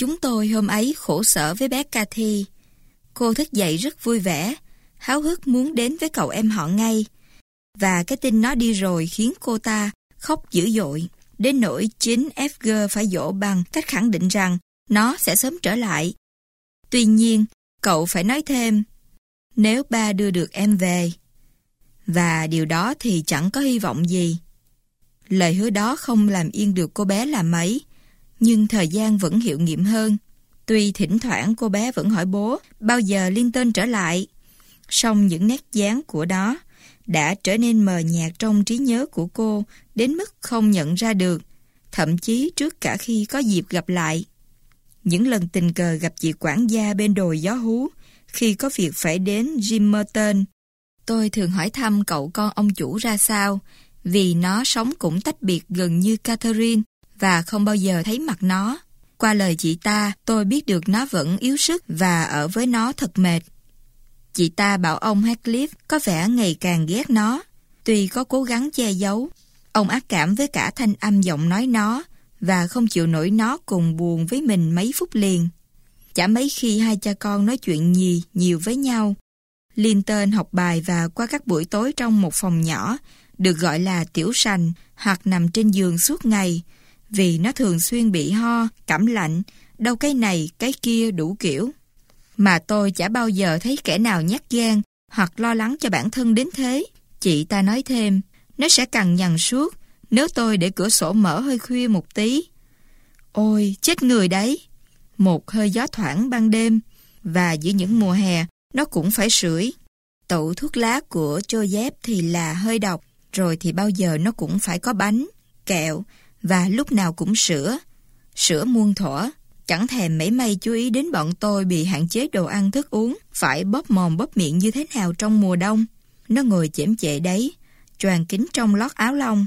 Chúng tôi hôm ấy khổ sở với bé Cathy. Cô thức dậy rất vui vẻ, háo hức muốn đến với cậu em họ ngay. Và cái tin nó đi rồi khiến cô ta khóc dữ dội. Đến nỗi chính FG phải dỗ bằng cách khẳng định rằng nó sẽ sớm trở lại. Tuy nhiên, cậu phải nói thêm, nếu ba đưa được em về. Và điều đó thì chẳng có hy vọng gì. Lời hứa đó không làm yên được cô bé là mấy, nhưng thời gian vẫn hiệu nghiệm hơn. Tuy thỉnh thoảng cô bé vẫn hỏi bố bao giờ liên tên trở lại, song những nét dáng của đó đã trở nên mờ nhạt trong trí nhớ của cô đến mức không nhận ra được, thậm chí trước cả khi có dịp gặp lại. Những lần tình cờ gặp chị quản gia bên đồi gió hú, khi có việc phải đến Jim Merton, tôi thường hỏi thăm cậu con ông chủ ra sao, vì nó sống cũng tách biệt gần như Catherine và không bao giờ thấy mặt nó. Qua lời chị ta, tôi biết được nó vẫn yếu sức và ở với nó thật mệt. Chị ta bảo ông Heathcliff có vẻ ngày càng ghét nó. Tuy có cố gắng che giấu, ông ác cảm với cả thanh âm giọng nói nó và không chịu nổi nó cùng buồn với mình mấy phút liền. Chả mấy khi hai cha con nói chuyện gì nhiều với nhau. Linton học bài và qua các buổi tối trong một phòng nhỏ, được gọi là tiểu sành hoặc nằm trên giường suốt ngày, vì nó thường xuyên bị ho, cảm lạnh, đâu cái này, cái kia đủ kiểu. Mà tôi chả bao giờ thấy kẻ nào nhát gan hoặc lo lắng cho bản thân đến thế. Chị ta nói thêm, nó sẽ cằn nhằn suốt nếu tôi để cửa sổ mở hơi khuya một tí. Ôi, chết người đấy! Một hơi gió thoảng ban đêm và giữa những mùa hè nó cũng phải sưởi. Tẩu thuốc lá của Joseph thì là hơi độc, rồi thì bao giờ nó cũng phải có bánh, kẹo và lúc nào cũng sữa. Sữa muôn thuở, chẳng thèm mấy may chú ý đến bọn tôi bị hạn chế đồ ăn thức uống, phải bóp mồm bóp miệng như thế nào trong mùa đông. Nó ngồi chễm chệ đấy, choàng kính trong lót áo lông.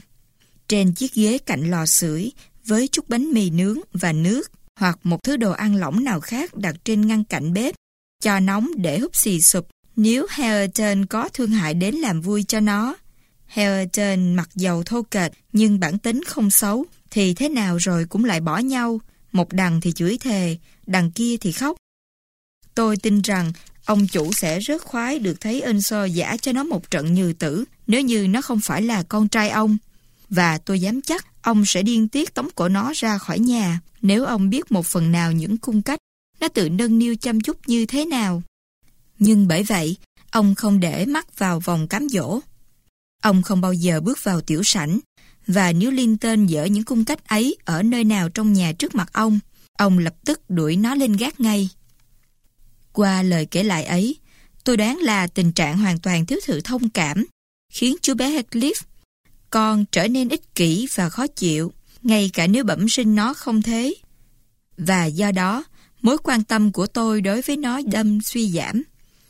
Trên chiếc ghế cạnh lò sưởi với chút bánh mì nướng và nước hoặc một thứ đồ ăn lỏng nào khác đặt trên ngăn cạnh bếp, cho nóng để hút xì sụp nếu Hareton có thương hại đến làm vui cho nó. Hareton mặc dầu thô kệch nhưng bản tính không xấu, thì thế nào rồi cũng lại bỏ nhau, một đằng thì chửi thề, đằng kia thì khóc. Tôi tin rằng ông chủ sẽ rất khoái được thấy Enso giả cho nó một trận như tử nếu như nó không phải là con trai ông. Và tôi dám chắc ông sẽ điên tiết tống cổ nó ra khỏi nhà nếu ông biết một phần nào những cung cách nó tự nâng niu chăm chút như thế nào. Nhưng bởi vậy, ông không để mắt vào vòng cám dỗ. Ông không bao giờ bước vào tiểu sảnh, và nếu Linton dở những cung cách ấy ở nơi nào trong nhà trước mặt ông, ông lập tức đuổi nó lên gác ngay. Qua lời kể lại ấy, tôi đoán là tình trạng hoàn toàn thiếu sự thông cảm, khiến chú bé Heathcliff con trở nên ích kỷ và khó chịu, ngay cả nếu bẩm sinh nó không thế. Và do đó, mối quan tâm của tôi đối với nó đâm suy giảm.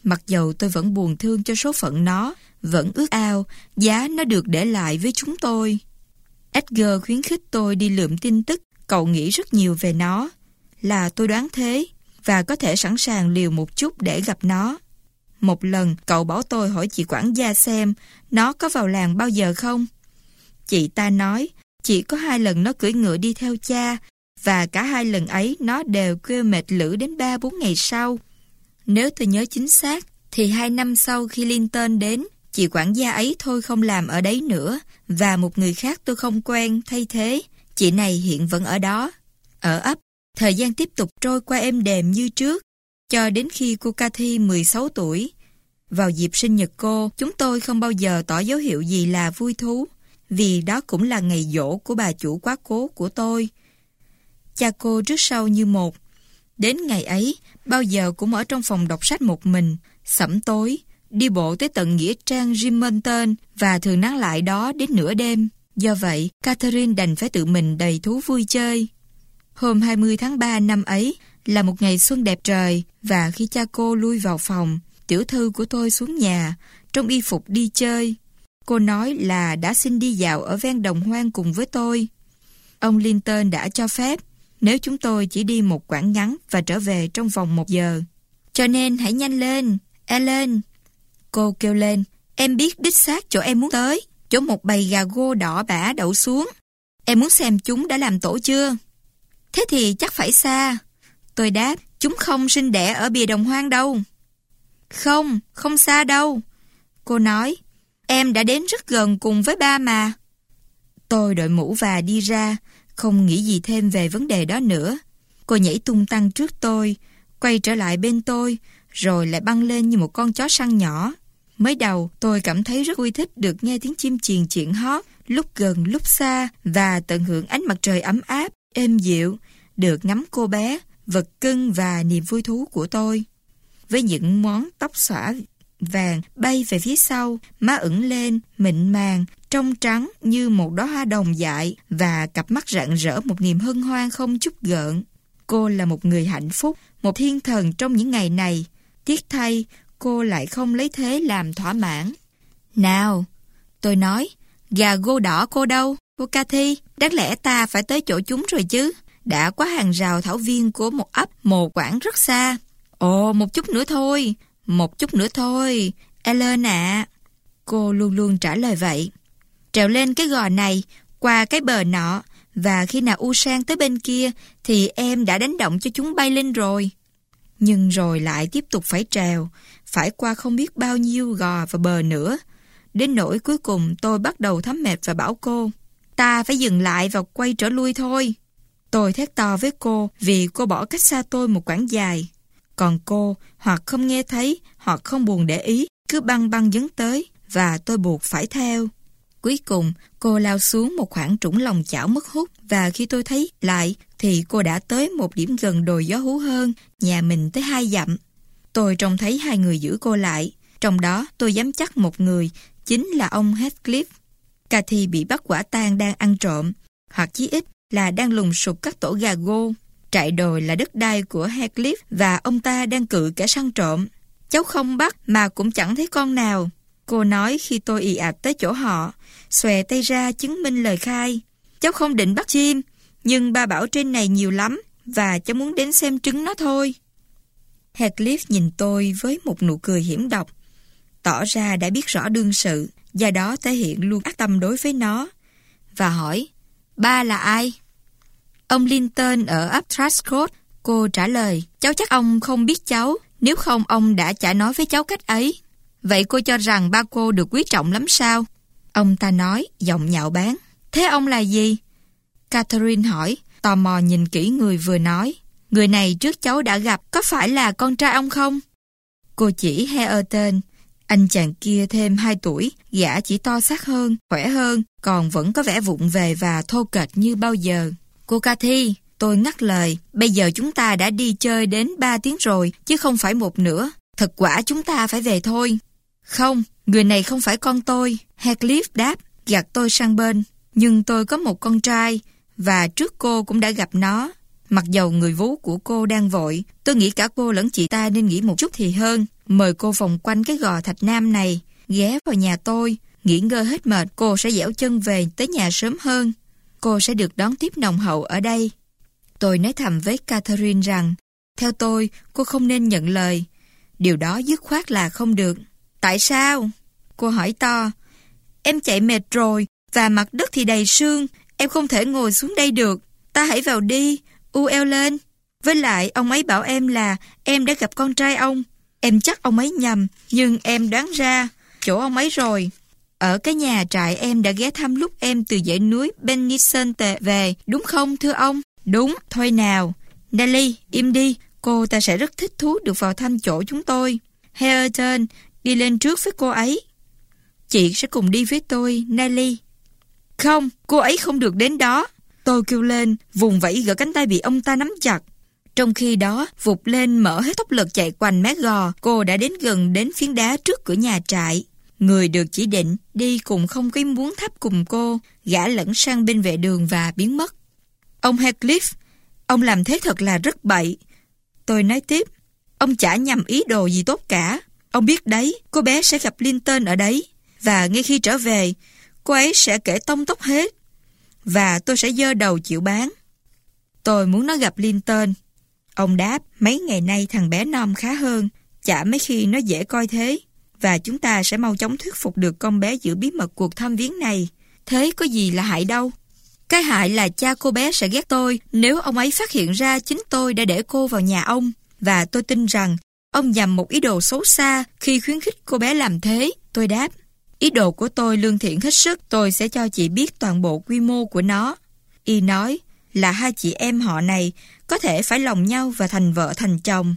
Mặc dầu tôi vẫn buồn thương cho số phận nó, vẫn ước ao, giá nó được để lại với chúng tôi. Edgar khuyến khích tôi đi lượm tin tức, cậu nghĩ rất nhiều về nó. Là tôi đoán thế, và có thể sẵn sàng liều một chút để gặp nó. Một lần, cậu bảo tôi hỏi chị quản gia xem nó có vào làng bao giờ không. Chị ta nói, chỉ có hai lần nó cưỡi ngựa đi theo cha, và cả hai lần ấy nó đều kêu mệt lử đến ba bốn ngày sau. Nếu tôi nhớ chính xác, thì hai năm sau khi Linton đến, chị quản gia ấy thôi không làm ở đấy nữa, và một người khác tôi không quen thay thế, chị này hiện vẫn ở đó. Ở ấp, thời gian tiếp tục trôi qua êm đềm như trước, cho đến khi cô Cathy 16 tuổi. Vào dịp sinh nhật cô, chúng tôi không bao giờ tỏ dấu hiệu gì là vui thú, vì đó cũng là ngày dỗ của bà chủ quá cố của tôi. Cha cô trước sau như một. Đến ngày ấy, bao giờ cũng ở trong phòng đọc sách một mình, sẩm tối, đi bộ tới tận nghĩa trang Rimonton và thường nán lại đó đến nửa đêm. Do vậy, Catherine đành phải tự mình đầy thú vui chơi. Hôm 20 tháng 3 năm ấy là một ngày xuân đẹp trời và khi cha cô lui vào phòng, tiểu thư của tôi xuống nhà, trong y phục đi chơi. Cô nói là đã xin đi dạo ở ven đồng hoang cùng với tôi. Ông Linton đã cho phép nếu chúng tôi chỉ đi một quãng ngắn và trở về trong vòng một giờ. Cho nên hãy nhanh lên, Ellen. Cô kêu lên, em biết đích xác chỗ em muốn tới, chỗ một bầy gà gô đỏ bả đậu xuống. Em muốn xem chúng đã làm tổ chưa? Thế thì chắc phải xa. Tôi đáp, chúng không sinh đẻ ở bìa đồng hoang đâu. Không, không xa đâu. Cô nói, em đã đến rất gần cùng với ba mà. Tôi đội mũ và đi ra, không nghĩ gì thêm về vấn đề đó nữa. Cô nhảy tung tăng trước tôi, quay trở lại bên tôi, rồi lại băng lên như một con chó săn nhỏ. Mới đầu, tôi cảm thấy rất vui thích được nghe tiếng chim chiền chuyện hót, lúc gần lúc xa và tận hưởng ánh mặt trời ấm áp, êm dịu, được ngắm cô bé, vật cưng và niềm vui thú của tôi. Với những món tóc xõa vàng bay về phía sau, má ửng lên, mịn màng, trong trắng như một đóa hoa đồng dại và cặp mắt rạng rỡ một niềm hân hoan không chút gợn. Cô là một người hạnh phúc, một thiên thần trong những ngày này. Tiếc thay, cô lại không lấy thế làm thỏa mãn. Nào, tôi nói, gà gô đỏ cô đâu? Cô Cathy, đáng lẽ ta phải tới chỗ chúng rồi chứ. Đã quá hàng rào thảo viên của một ấp mồ quảng rất xa. Ồ, một chút nữa thôi, một chút nữa thôi, Ellen ạ. Cô luôn luôn trả lời vậy. Trèo lên cái gò này, qua cái bờ nọ, và khi nào U Sang tới bên kia thì em đã đánh động cho chúng bay lên rồi. Nhưng rồi lại tiếp tục phải trèo, phải qua không biết bao nhiêu gò và bờ nữa. Đến nỗi cuối cùng tôi bắt đầu thấm mệt và bảo cô, ta phải dừng lại và quay trở lui thôi. Tôi thét to với cô vì cô bỏ cách xa tôi một quãng dài. Còn cô hoặc không nghe thấy hoặc không buồn để ý, cứ băng băng dấn tới và tôi buộc phải theo. Cuối cùng, cô lao xuống một khoảng trũng lòng chảo mất hút và khi tôi thấy lại thì cô đã tới một điểm gần đồi gió hú hơn, nhà mình tới hai dặm. Tôi trông thấy hai người giữ cô lại, trong đó tôi dám chắc một người, chính là ông Heathcliff. Cathy bị bắt quả tang đang ăn trộm, hoặc chí ít là đang lùng sụp các tổ gà gô. Trại đồi là đất đai của Heathcliff và ông ta đang cự kẻ săn trộm. Cháu không bắt mà cũng chẳng thấy con nào. Cô nói khi tôi ì ạch tới chỗ họ, xòe tay ra chứng minh lời khai. Cháu không định bắt chim, nhưng ba bảo trên này nhiều lắm và cháu muốn đến xem trứng nó thôi. Heathcliff nhìn tôi với một nụ cười hiểm độc, tỏ ra đã biết rõ đương sự, và đó thể hiện luôn ác tâm đối với nó, và hỏi, ba là ai? Ông Linton ở ấp Trascott, cô trả lời, cháu chắc ông không biết cháu, nếu không ông đã chả nói với cháu cách ấy. Vậy cô cho rằng ba cô được quý trọng lắm sao? Ông ta nói, giọng nhạo báng. Thế ông là gì? Catherine hỏi, tò mò nhìn kỹ người vừa nói. Người này trước cháu đã gặp, có phải là con trai ông không? Cô chỉ Hareton. Anh chàng kia thêm 2 tuổi, gã chỉ to xác hơn, khỏe hơn, còn vẫn có vẻ vụng về và thô kệch như bao giờ. Cô Cathy, tôi ngắt lời, bây giờ chúng ta đã đi chơi đến 3 tiếng rồi, chứ không phải một nữa. Thật quả chúng ta phải về thôi. Không, người này không phải con tôi. Heathcliff đáp, gạt tôi sang bên. Nhưng tôi có một con trai, và trước cô cũng đã gặp nó. Mặc dầu người vú của cô đang vội, tôi nghĩ cả cô lẫn chị ta nên nghỉ một chút thì hơn. Mời cô vòng quanh cái gò thạch nam này, ghé vào nhà tôi. Nghỉ ngơi hết mệt, cô sẽ dẻo chân về tới nhà sớm hơn. Cô sẽ được đón tiếp nồng hậu ở đây. Tôi nói thầm với Catherine rằng, theo tôi, cô không nên nhận lời. Điều đó dứt khoát là không được. Tại sao? Cô hỏi to. Em chạy mệt rồi, và mặt đất thì đầy sương. Em không thể ngồi xuống đây được. Ta hãy vào đi, u eo lên. Với lại, ông ấy bảo em là em đã gặp con trai ông. Em chắc ông ấy nhầm, nhưng em đoán ra chỗ ông ấy rồi. Ở cái nhà trại em đã ghé thăm lúc em từ dãy núi Benison tệ về, đúng không thưa ông? Đúng, thôi nào. Nelly, im đi, cô ta sẽ rất thích thú được vào thăm chỗ chúng tôi. Hareton, đi lên trước với cô ấy. Chị sẽ cùng đi với tôi, Nelly. Không, cô ấy không được đến đó. Tôi kêu lên, vùng vẫy gỡ cánh tay bị ông ta nắm chặt. Trong khi đó, vụt lên mở hết tốc lực chạy quanh mé gò, cô đã đến gần đến phiến đá trước cửa nhà trại. Người được chỉ định đi cùng không có muốn thắp cùng cô, gã lẫn sang bên vệ đường và biến mất. Ông Heathcliff, ông làm thế thật là rất bậy. Tôi nói tiếp, ông chả nhầm ý đồ gì tốt cả. Ông biết đấy, cô bé sẽ gặp Linton ở đấy. Và ngay khi trở về, cô ấy sẽ kể tông tóc hết. Và tôi sẽ dơ đầu chịu bán. Tôi muốn nó gặp Linton. Ông đáp, mấy ngày nay thằng bé non khá hơn, chả mấy khi nó dễ coi thế. Và chúng ta sẽ mau chóng thuyết phục được con bé giữ bí mật cuộc thăm viếng này. Thế có gì là hại đâu? Cái hại là cha cô bé sẽ ghét tôi nếu ông ấy phát hiện ra chính tôi đã để cô vào nhà ông. Và tôi tin rằng ông nhằm một ý đồ xấu xa khi khuyến khích cô bé làm thế. Tôi đáp, ý đồ của tôi lương thiện hết sức, tôi sẽ cho chị biết toàn bộ quy mô của nó. Y nói là hai chị em họ này có thể phải lòng nhau và thành vợ thành chồng.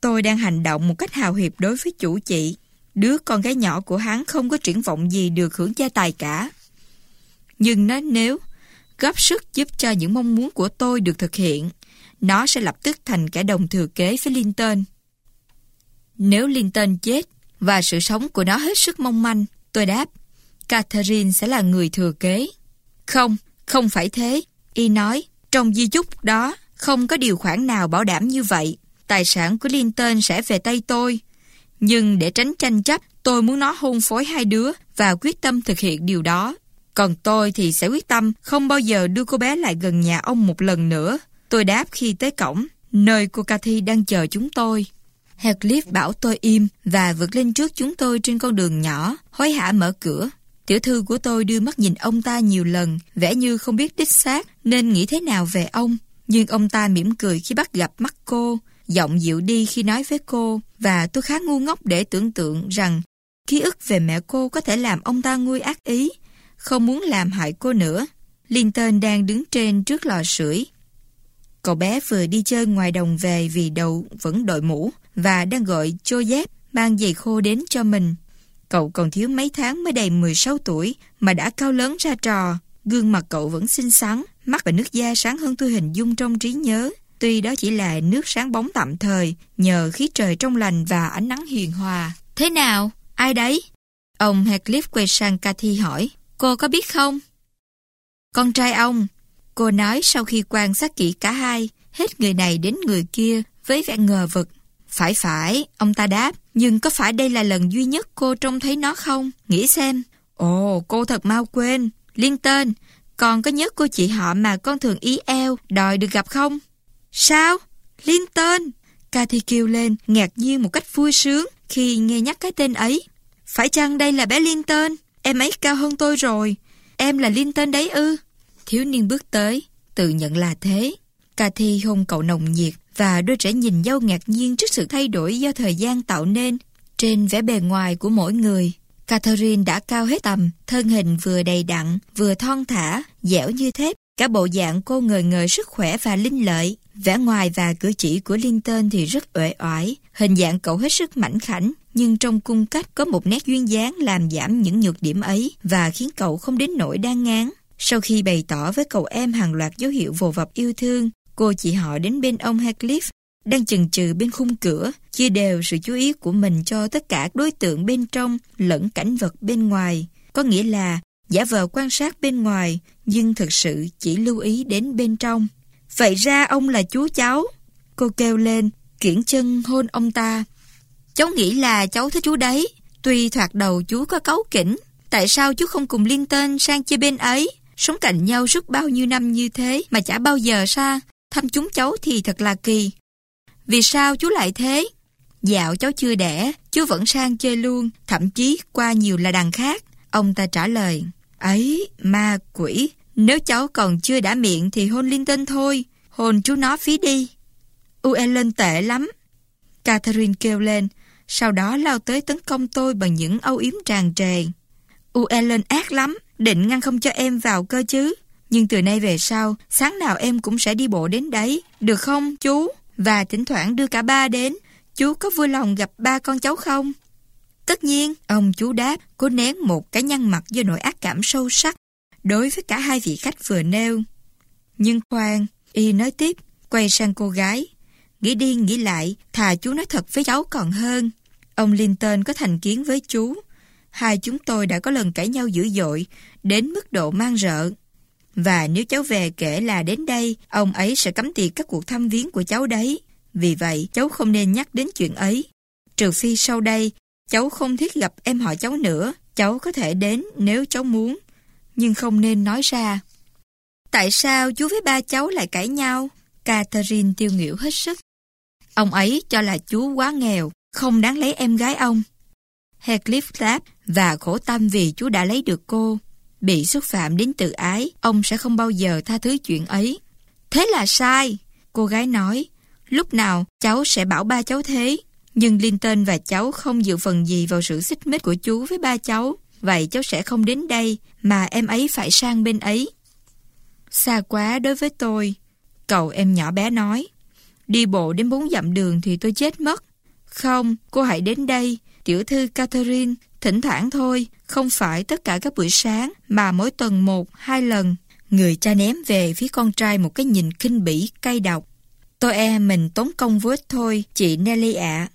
Tôi đang hành động một cách hào hiệp đối với chủ chị. Đứa con gái nhỏ của hắn không có triển vọng gì được hưởng gia tài cả. Nhưng nó nếu góp sức giúp cho những mong muốn của tôi được thực hiện, nó sẽ lập tức thành kẻ đồng thừa kế với Linton. Nếu Linton chết và sự sống của nó hết sức mong manh, tôi đáp, Catherine sẽ là người thừa kế. Không, không phải thế. Y nói, trong di chúc đó không có điều khoản nào bảo đảm như vậy. Tài sản của Linton sẽ về tay tôi. Nhưng để tránh tranh chấp, tôi muốn nó hôn phối hai đứa và quyết tâm thực hiện điều đó. Còn tôi thì sẽ quyết tâm không bao giờ đưa cô bé lại gần nhà ông một lần nữa. Tôi đáp khi tới cổng, nơi cô Cathy đang chờ chúng tôi. Heathcliff bảo tôi im và vượt lên trước chúng tôi trên con đường nhỏ, hối hả mở cửa. Tiểu thư của tôi đưa mắt nhìn ông ta nhiều lần, vẻ như không biết đích xác nên nghĩ thế nào về ông. Nhưng ông ta mỉm cười khi bắt gặp mắt cô, giọng dịu đi khi nói với cô, và tôi khá ngu ngốc để tưởng tượng rằng ký ức về mẹ cô có thể làm ông ta nguôi ác ý, không muốn làm hại cô nữa. Linton đang đứng trên trước lò sưởi. Cậu bé vừa đi chơi ngoài đồng về vì đầu vẫn đội mũ và đang gọi chô dép mang giày khô đến cho mình. Cậu còn thiếu mấy tháng mới đầy 16 tuổi mà đã cao lớn ra trò. Gương mặt cậu vẫn xinh xắn, mắt và nước da sáng hơn tôi hình dung trong trí nhớ. Tuy đó chỉ là nước sáng bóng tạm thời, nhờ khí trời trong lành và ánh nắng hiền hòa. Thế nào? Ai đấy? Ông Heathcliff quay sang Cathy hỏi. Cô có biết không? Con trai ông. Cô nói sau khi quan sát kỹ cả hai, hết người này đến người kia với vẻ ngờ vực. Phải phải, ông ta đáp, nhưng có phải đây là lần duy nhất cô trông thấy nó không? Nghĩ xem. Ồ, cô thật mau quên. Liên tên, còn có nhớ cô chị họ mà con thường ý eo, đòi được gặp không? Sao? Liên tên. Cathy kêu lên, ngạc nhiên một cách vui sướng khi nghe nhắc cái tên ấy. Phải chăng đây là bé Liên tên? Em ấy cao hơn tôi rồi. Em là Liên tên đấy ư? Thiếu niên bước tới, tự nhận là thế. Cathy hôn cậu nồng nhiệt và đôi trẻ nhìn nhau ngạc nhiên trước sự thay đổi do thời gian tạo nên trên vẻ bề ngoài của mỗi người. Catherine đã cao hết tầm, thân hình vừa đầy đặn, vừa thon thả, dẻo như thép. Cả bộ dạng cô ngời ngời sức khỏe và linh lợi. Vẻ ngoài và cử chỉ của Linton thì rất uể oải. Hình dạng cậu hết sức mảnh khảnh, nhưng trong cung cách có một nét duyên dáng làm giảm những nhược điểm ấy và khiến cậu không đến nỗi đang ngán. Sau khi bày tỏ với cậu em hàng loạt dấu hiệu vồ vập yêu thương, cô chị họ đến bên ông Heathcliff, đang chần chừ bên khung cửa, chia đều sự chú ý của mình cho tất cả đối tượng bên trong lẫn cảnh vật bên ngoài. Có nghĩa là giả vờ quan sát bên ngoài, nhưng thực sự chỉ lưu ý đến bên trong. Vậy ra ông là chú cháu. Cô kêu lên, kiển chân hôn ông ta. Cháu nghĩ là cháu thích chú đấy. Tuy thoạt đầu chú có cấu kỉnh, tại sao chú không cùng liên tên sang chơi bên ấy? Sống cạnh nhau suốt bao nhiêu năm như thế mà chả bao giờ xa. Thăm chúng cháu thì thật là kỳ. Vì sao chú lại thế? Dạo cháu chưa đẻ, chú vẫn sang chơi luôn, thậm chí qua nhiều là đằng khác. Ông ta trả lời, ấy, ma quỷ, nếu cháu còn chưa đã miệng thì hôn linh tinh thôi, hôn chú nó phí đi. Uellen tệ lắm. Catherine kêu lên, sau đó lao tới tấn công tôi bằng những âu yếm tràn trề. Uellen ác lắm, định ngăn không cho em vào cơ chứ. Nhưng từ nay về sau, sáng nào em cũng sẽ đi bộ đến đấy, được không chú? Và thỉnh thoảng đưa cả ba đến. Chú có vui lòng gặp ba con cháu không? Tất nhiên, ông chú đáp, cố nén một cái nhăn mặt do nỗi ác cảm sâu sắc đối với cả hai vị khách vừa nêu. Nhưng khoan, y nói tiếp, quay sang cô gái. Nghĩ đi nghĩ lại, thà chú nói thật với cháu còn hơn. Ông Linton có thành kiến với chú. Hai chúng tôi đã có lần cãi nhau dữ dội, đến mức độ mang rợ. Và nếu cháu về kể là đến đây, ông ấy sẽ cấm tiệc các cuộc thăm viếng của cháu đấy. Vì vậy, cháu không nên nhắc đến chuyện ấy. Trừ phi sau đây, cháu không thiết gặp em họ cháu nữa. Cháu có thể đến nếu cháu muốn, nhưng không nên nói ra. Tại sao chú với ba cháu lại cãi nhau? Catherine tiêu nghỉu hết sức. Ông ấy cho là chú quá nghèo, không đáng lấy em gái ông. Heathcliff đáp và khổ tâm vì chú đã lấy được cô. bị xúc phạm đến tự ái, ông sẽ không bao giờ tha thứ chuyện ấy. Thế là sai, cô gái nói. Lúc nào cháu sẽ bảo ba cháu thế. Nhưng Linton và cháu không dự phần gì vào sự xích mích của chú với ba cháu. Vậy cháu sẽ không đến đây, mà em ấy phải sang bên ấy. Xa quá đối với tôi. Cậu em nhỏ bé nói. Đi bộ đến bốn dặm đường thì tôi chết mất. Không, cô hãy đến đây. Tiểu thư Catherine, thỉnh thoảng thôi, không phải tất cả các buổi sáng, mà mỗi tuần một, hai lần. Người cha ném về phía con trai một cái nhìn kinh bỉ, cay độc. Tôi e mình tốn công vô thôi, chị Nelly ạ.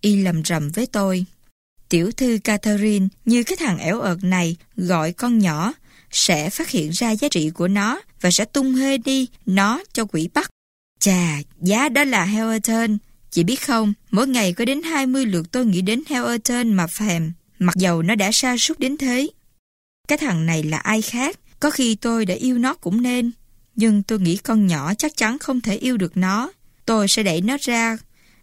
Y lầm rầm với tôi. Tiểu thư Catherine như cái thằng ẻo ợt này gọi con nhỏ sẽ phát hiện ra giá trị của nó và sẽ tung hê đi nó cho quỷ bắt. Chà, giá đó là Hellerton. Chị biết không, mỗi ngày có đến 20 lượt tôi nghĩ đến Hellerton mà phèm, mặc dầu nó đã sa sút đến thế. Cái thằng này là ai khác, có khi tôi đã yêu nó cũng nên. Nhưng tôi nghĩ con nhỏ chắc chắn không thể yêu được nó. Tôi sẽ đẩy nó ra,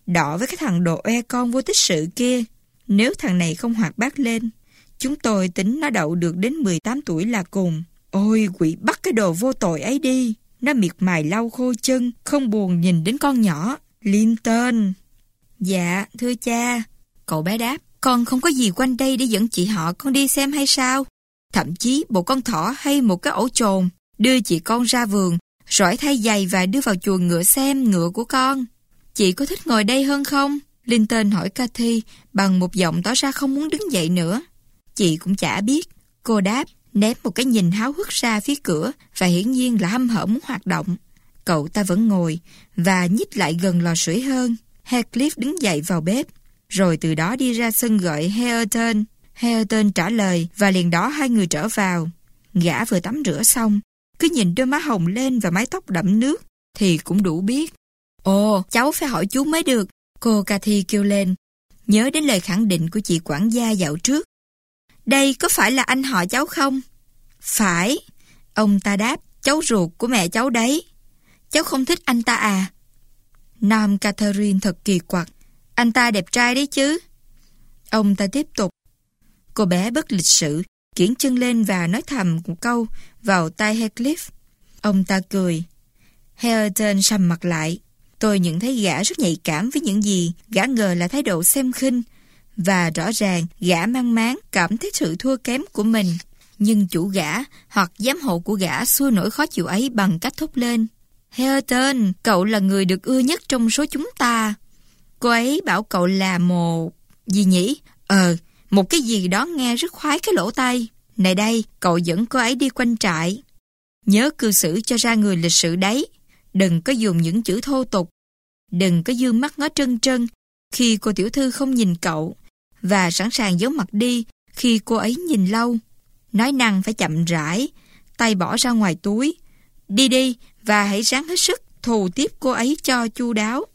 đỏ với cái thằng đồ e con vô tích sự kia. Nếu thằng này không hoạt bát lên, chúng tôi tính nó đậu được đến 18 tuổi là cùng. Ôi quỷ bắt cái đồ vô tội ấy đi. Nó miệt mài lau khô chân, không buồn nhìn đến con nhỏ. Linton. Dạ, thưa cha. Cậu bé đáp, con không có gì quanh đây để dẫn chị họ con đi xem hay sao? Thậm chí một con thỏ hay một cái ổ trồn đưa chị con ra vườn, rỏi thay giày và đưa vào chuồng ngựa xem ngựa của con. Chị có thích ngồi đây hơn không? Linton hỏi Cathy bằng một giọng tỏ ra không muốn đứng dậy nữa. Chị cũng chả biết. Cô đáp, ném một cái nhìn háo hức ra phía cửa và hiển nhiên là hâm hở muốn hoạt động. Cậu ta vẫn ngồi và nhích lại gần lò sưởi hơn. Heathcliff đứng dậy vào bếp, rồi từ đó đi ra sân gọi Hareton. Hareton trả lời và liền đó hai người trở vào. Gã vừa tắm rửa xong, cứ nhìn đôi má hồng lên và mái tóc đậm nước thì cũng đủ biết. Ồ, cháu phải hỏi chú mới được, cô Cathy kêu lên. Nhớ đến lời khẳng định của chị quản gia dạo trước. Đây có phải là anh họ cháu không? Phải. Ông ta đáp, cháu ruột của mẹ cháu đấy. Cháu không thích anh ta à? Nam Catherine thật kỳ quặc. Anh ta đẹp trai đấy chứ. Ông ta tiếp tục. Cô bé bất lịch sự, kiển chân lên và nói thầm một câu vào tai Heathcliff. Ông ta cười. Hareton sầm mặt lại. Tôi nhận thấy gã rất nhạy cảm với những gì gã ngờ là thái độ xem khinh và rõ ràng gã mang máng cảm thấy sự thua kém của mình. Nhưng chủ gã hoặc giám hộ của gã xua nổi khó chịu ấy bằng cách thốt lên. Hareton, cậu là người được ưa nhất trong số chúng ta. Cô ấy bảo cậu là một... gì nhỉ? Ờ, một cái gì đó nghe rất khoái cái lỗ tai. Này đây, cậu dẫn cô ấy đi quanh trại. Nhớ cư xử cho ra người lịch sự đấy. Đừng có dùng những chữ thô tục. Đừng có dương mắt ngó trân trân khi cô tiểu thư không nhìn cậu và sẵn sàng giấu mặt đi khi cô ấy nhìn lâu. Nói năng phải chậm rãi, tay bỏ ra ngoài túi. Đi đi và hãy ráng hết sức thù tiếp cô ấy cho chu đáo.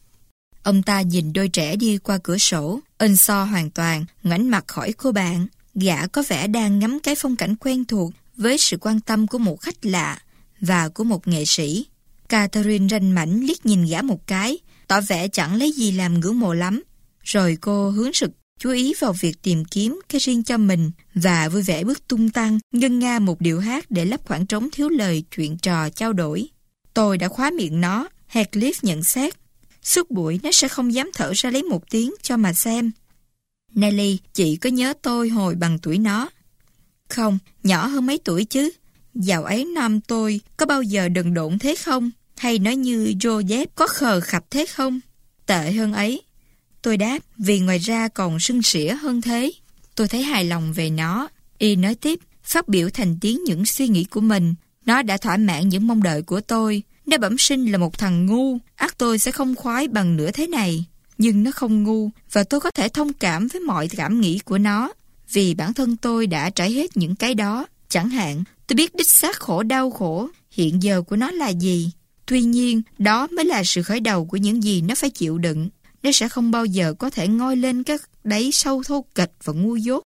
Ông ta nhìn đôi trẻ đi qua cửa sổ, ân so hoàn toàn, ngoảnh mặt khỏi cô bạn. Gã có vẻ đang ngắm cái phong cảnh quen thuộc với sự quan tâm của một khách lạ và của một nghệ sĩ. Catherine ranh mảnh liếc nhìn gã một cái, tỏ vẻ chẳng lấy gì làm ngưỡng mộ lắm. Rồi cô hướng sực chú ý vào việc tìm kiếm cái riêng cho mình và vui vẻ bước tung tăng, ngân nga một điệu hát để lấp khoảng trống thiếu lời chuyện trò trao đổi. Tôi đã khóa miệng nó, Heathcliff nhận xét. Suốt buổi nó sẽ không dám thở ra lấy một tiếng cho mà xem. Nelly, chị có nhớ tôi hồi bằng tuổi nó? Không, nhỏ hơn mấy tuổi chứ. Dạo ấy năm tôi có bao giờ đần độn thế không? Hay nói như Joseph có khờ khập thế không? Tệ hơn ấy. Tôi đáp, vì ngoài ra còn sưng sỉa hơn thế. Tôi thấy hài lòng về nó. Y nói tiếp, phát biểu thành tiếng những suy nghĩ của mình. Nó đã thỏa mãn những mong đợi của tôi. nó bẩm sinh là một thằng ngu, ác tôi sẽ không khoái bằng nửa thế này. Nhưng nó không ngu, và tôi có thể thông cảm với mọi cảm nghĩ của nó. Vì bản thân tôi đã trải hết những cái đó. Chẳng hạn, tôi biết đích xác khổ đau khổ, hiện giờ của nó là gì. Tuy nhiên, đó mới là sự khởi đầu của những gì nó phải chịu đựng. Nó sẽ không bao giờ có thể ngoi lên các đáy sâu thô kịch và ngu dốt.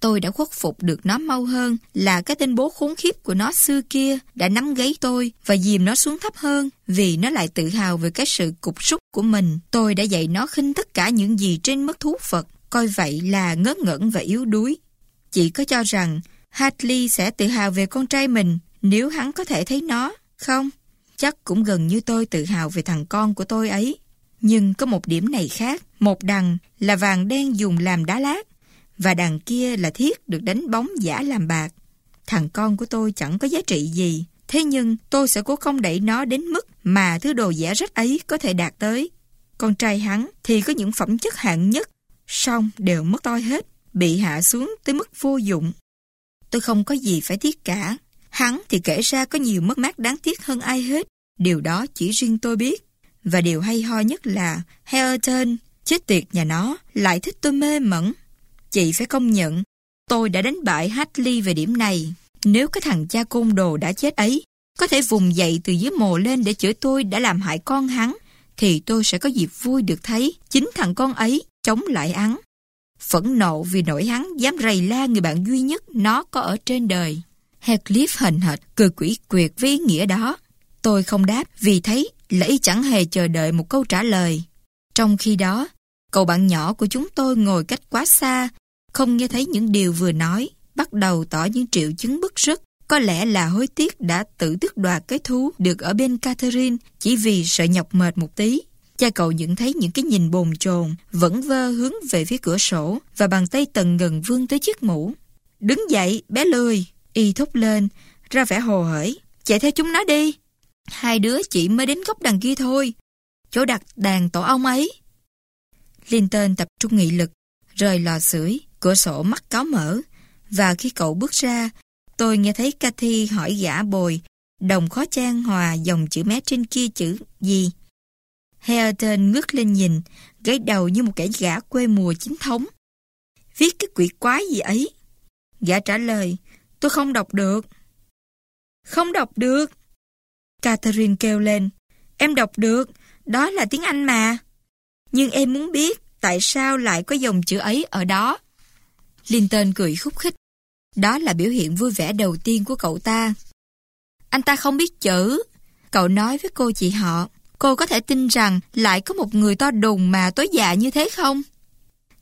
Tôi đã khuất phục được nó mau hơn là cái tên bố khốn khiếp của nó xưa kia đã nắm gáy tôi và dìm nó xuống thấp hơn vì nó lại tự hào về cái sự cục súc của mình. Tôi đã dạy nó khinh tất cả những gì trên mức thú Phật, coi vậy là ngớ ngẩn và yếu đuối. Chị có cho rằng Hadley sẽ tự hào về con trai mình nếu hắn có thể thấy nó, không? Chắc cũng gần như tôi tự hào về thằng con của tôi ấy. Nhưng có một điểm này khác, một đằng là vàng đen dùng làm đá lát, và đằng kia là thiết được đánh bóng giả làm bạc. Thằng con của tôi chẳng có giá trị gì, thế nhưng tôi sẽ cố không đẩy nó đến mức mà thứ đồ giả rách ấy có thể đạt tới. Con trai hắn thì có những phẩm chất hạng nhất, song đều mất toi hết, bị hạ xuống tới mức vô dụng. Tôi không có gì phải tiếc cả. Hắn thì kể ra có nhiều mất mát đáng tiếc hơn ai hết. Điều đó chỉ riêng tôi biết. Và điều hay ho nhất là Hareton, chết tiệt nhà nó, lại thích tôi mê mẩn. Chị phải công nhận, tôi đã đánh bại Hadley về điểm này. Nếu cái thằng cha côn đồ đã chết ấy có thể vùng dậy từ dưới mồ lên để chửi tôi đã làm hại con hắn, thì tôi sẽ có dịp vui được thấy chính thằng con ấy chống lại hắn. Phẫn nộ vì nỗi hắn dám rầy la người bạn duy nhất nó có ở trên đời. Heathcliff hình hệt, cười quỷ quyệt với ý nghĩa đó. Tôi không đáp vì thấy là chẳng hề chờ đợi một câu trả lời. Trong khi đó, cậu bạn nhỏ của chúng tôi ngồi cách quá xa, không nghe thấy những điều vừa nói, bắt đầu tỏ những triệu chứng bức rứt. Có lẽ là hối tiếc đã tự tước đoạt cái thú được ở bên Catherine chỉ vì sợ nhọc mệt một tí. Cha cậu nhận thấy những cái nhìn bồn chồn vẫn vơ hướng về phía cửa sổ và bàn tay tần ngần vương tới chiếc mũ. Đứng dậy, bé lười. Y thúc lên, ra vẻ hồ hởi. Chạy theo chúng nó đi. Hai đứa chỉ mới đến góc đằng kia thôi. Chỗ đặt đàn tổ ong ấy. Linton tập trung nghị lực, rời lò sưởi, cửa sổ mắt cáo mở. Và khi cậu bước ra, tôi nghe thấy Cathy hỏi gã bồi, đồng khó trang hòa dòng chữ mé trên kia chữ gì. Hareton ngước lên nhìn, gáy đầu như một kẻ gã quê mùa chính thống. Viết cái quỷ quái gì ấy? Gã trả lời, tôi không đọc được. Không đọc được. Catherine kêu lên, em đọc được, đó là tiếng Anh mà. Nhưng em muốn biết tại sao lại có dòng chữ ấy ở đó. Linton cười khúc khích. Đó là biểu hiện vui vẻ đầu tiên của cậu ta. Anh ta không biết chữ. Cậu nói với cô chị họ, cô có thể tin rằng lại có một người to đùng mà tối dạ như thế không?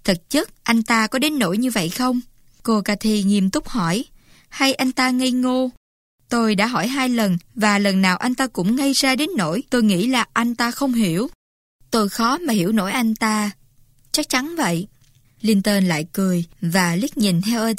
Thực chất, anh ta có đến nỗi như vậy không? Cô Cathy nghiêm túc hỏi. Hay anh ta ngây ngô? Tôi đã hỏi hai lần và lần nào anh ta cũng ngây ra đến nỗi tôi nghĩ là anh ta không hiểu. Tôi khó mà hiểu nổi anh ta. Chắc chắn vậy. Linton lại cười và liếc nhìn theo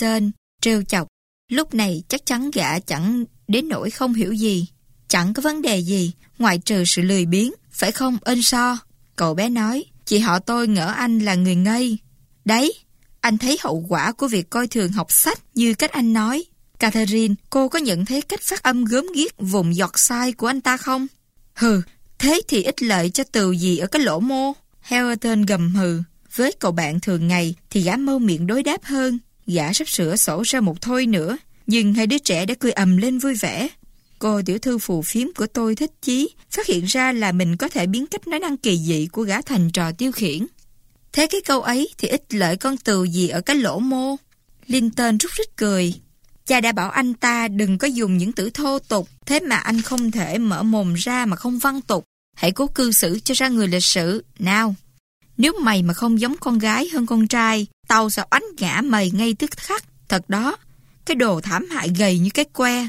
trêu chọc. Lúc này chắc chắn gã chẳng đến nỗi không hiểu gì. Chẳng có vấn đề gì, ngoại trừ sự lười biếng, phải không ơn so? Cậu bé nói, chị họ tôi ngỡ anh là người ngây. Đấy, anh thấy hậu quả của việc coi thường học sách như cách anh nói. Catherine, cô có nhận thấy cách phát âm gớm ghiếc vùng giọt sai của anh ta không? Hừ, thế thì ích lợi cho từ gì ở cái lỗ mô? Hamilton gầm hừ. Với cậu bạn thường ngày thì gã mâu miệng đối đáp hơn. Gã sắp sửa sổ ra một thôi nữa. Nhưng hai đứa trẻ đã cười ầm lên vui vẻ. Cô tiểu thư phù phiếm của tôi thích chí, phát hiện ra là mình có thể biến cách nói năng kỳ dị của gã thành trò tiêu khiển. Thế cái câu ấy thì ích lợi con từ gì ở cái lỗ mô? Linton rút rít cười. Cha đã bảo anh ta đừng có dùng những từ thô tục, thế mà anh không thể mở mồm ra mà không văn tục. Hãy cố cư xử cho ra người lịch sự, nào. Nếu mày mà không giống con gái hơn con trai, tao sẽ oánh ngã mày ngay tức khắc. Thật đó, cái đồ thảm hại gầy như cái que.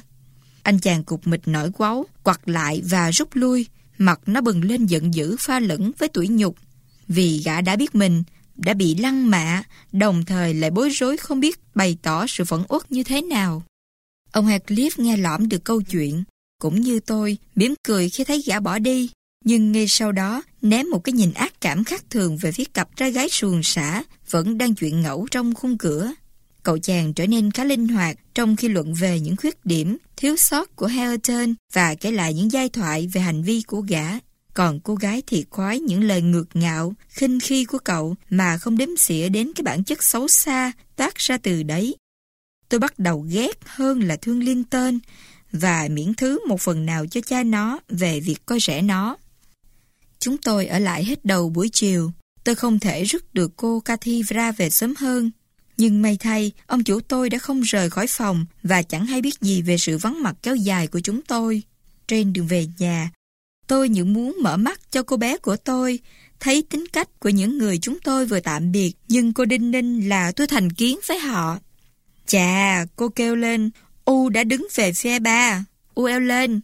Anh chàng cục mịch nổi quáu, quặt lại và rút lui. Mặt nó bừng lên giận dữ pha lẫn với tuổi nhục. Vì gã đã biết mình đã bị lăng mạ, đồng thời lại bối rối không biết bày tỏ sự phẫn uất như thế nào. Ông Heathcliff nghe lõm được câu chuyện, cũng như tôi, mỉm cười khi thấy gã bỏ đi. Nhưng ngay sau đó, ném một cái nhìn ác cảm khác thường về phía cặp trai gái xuồng xả vẫn đang chuyện ngẫu trong khung cửa. Cậu chàng trở nên khá linh hoạt trong khi luận về những khuyết điểm, thiếu sót của Hareton và kể lại những giai thoại về hành vi của gã. Còn cô gái thì khoái những lời ngược ngạo, khinh khi của cậu mà không đếm xỉa đến cái bản chất xấu xa tác ra từ đấy. Tôi bắt đầu ghét hơn là thương liên tên và miễn thứ một phần nào cho cha nó về việc coi rẻ nó. Chúng tôi ở lại hết đầu buổi chiều. Tôi không thể rước được cô Cathy ra về sớm hơn. Nhưng may thay, ông chủ tôi đã không rời khỏi phòng và chẳng hay biết gì về sự vắng mặt kéo dài của chúng tôi. Trên đường về nhà, tôi những muốn mở mắt cho cô bé của tôi, thấy tính cách của những người chúng tôi vừa tạm biệt, nhưng cô Đinh Ninh là tôi thành kiến với họ. Chà, cô kêu lên, U đã đứng về phe ba. U eo lên.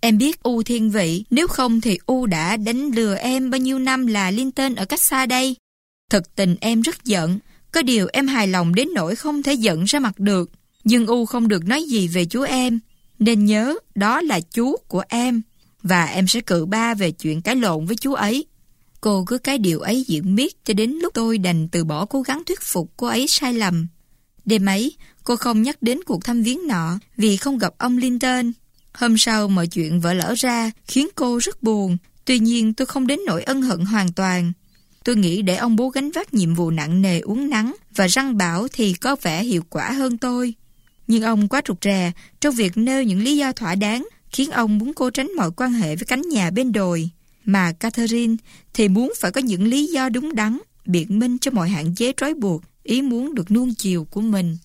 Em biết U thiên vị, nếu không thì U đã đánh lừa em bao nhiêu năm là liên tên ở cách xa đây. Thực tình em rất giận, có điều em hài lòng đến nỗi không thể giận ra mặt được. Nhưng U không được nói gì về chú em, nên nhớ đó là chú của em. Và em sẽ cự ba về chuyện cái lộn với chú ấy. Cô cứ cái điều ấy diễn miết cho đến lúc tôi đành từ bỏ cố gắng thuyết phục cô ấy sai lầm. Đêm ấy, cô không nhắc đến cuộc thăm viếng nọ vì không gặp ông Linton. Hôm sau mọi chuyện vỡ lỡ ra khiến cô rất buồn. Tuy nhiên tôi không đến nỗi ân hận hoàn toàn. Tôi nghĩ để ông bố gánh vác nhiệm vụ nặng nề uống nắng và răng bảo thì có vẻ hiệu quả hơn tôi. Nhưng ông quá trục rè trong việc nêu những lý do thỏa đáng khiến ông muốn cô tránh mọi quan hệ với cánh nhà bên đồi. Mà Catherine thì muốn phải có những lý do đúng đắn, biện minh cho mọi hạn chế trói buộc, ý muốn được nuông chiều của mình.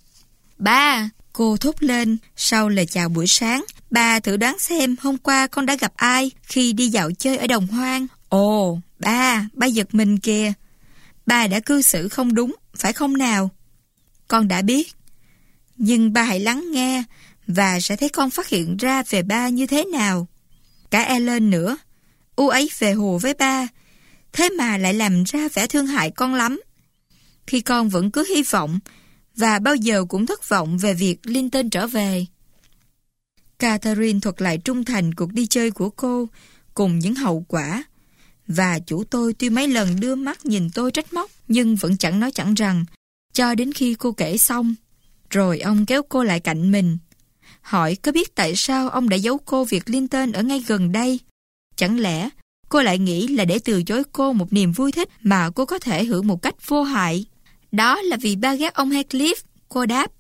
Ba, cô thốt lên sau lời chào buổi sáng. Ba thử đoán xem hôm qua con đã gặp ai khi đi dạo chơi ở đồng hoang. Ồ, ba, ba giật mình kìa. Ba đã cư xử không đúng, phải không nào? Con đã biết. Nhưng ba hãy lắng nghe và sẽ thấy con phát hiện ra về ba như thế nào. Cả Ellen nữa. U ấy về hồ với ba. Thế mà lại làm ra vẻ thương hại con lắm. Khi con vẫn cứ hy vọng và bao giờ cũng thất vọng về việc Linton trở về. Catherine thuật lại trung thành cuộc đi chơi của cô cùng những hậu quả. Và chủ tôi tuy mấy lần đưa mắt nhìn tôi trách móc, nhưng vẫn chẳng nói chẳng rằng, cho đến khi cô kể xong. Rồi ông kéo cô lại cạnh mình. Hỏi có biết tại sao ông đã giấu cô việc Linton ở ngay gần đây? Chẳng lẽ cô lại nghĩ là để từ chối cô một niềm vui thích mà cô có thể hưởng một cách vô hại? Đó là vì ba ghét ông Heathcliff, cô đáp.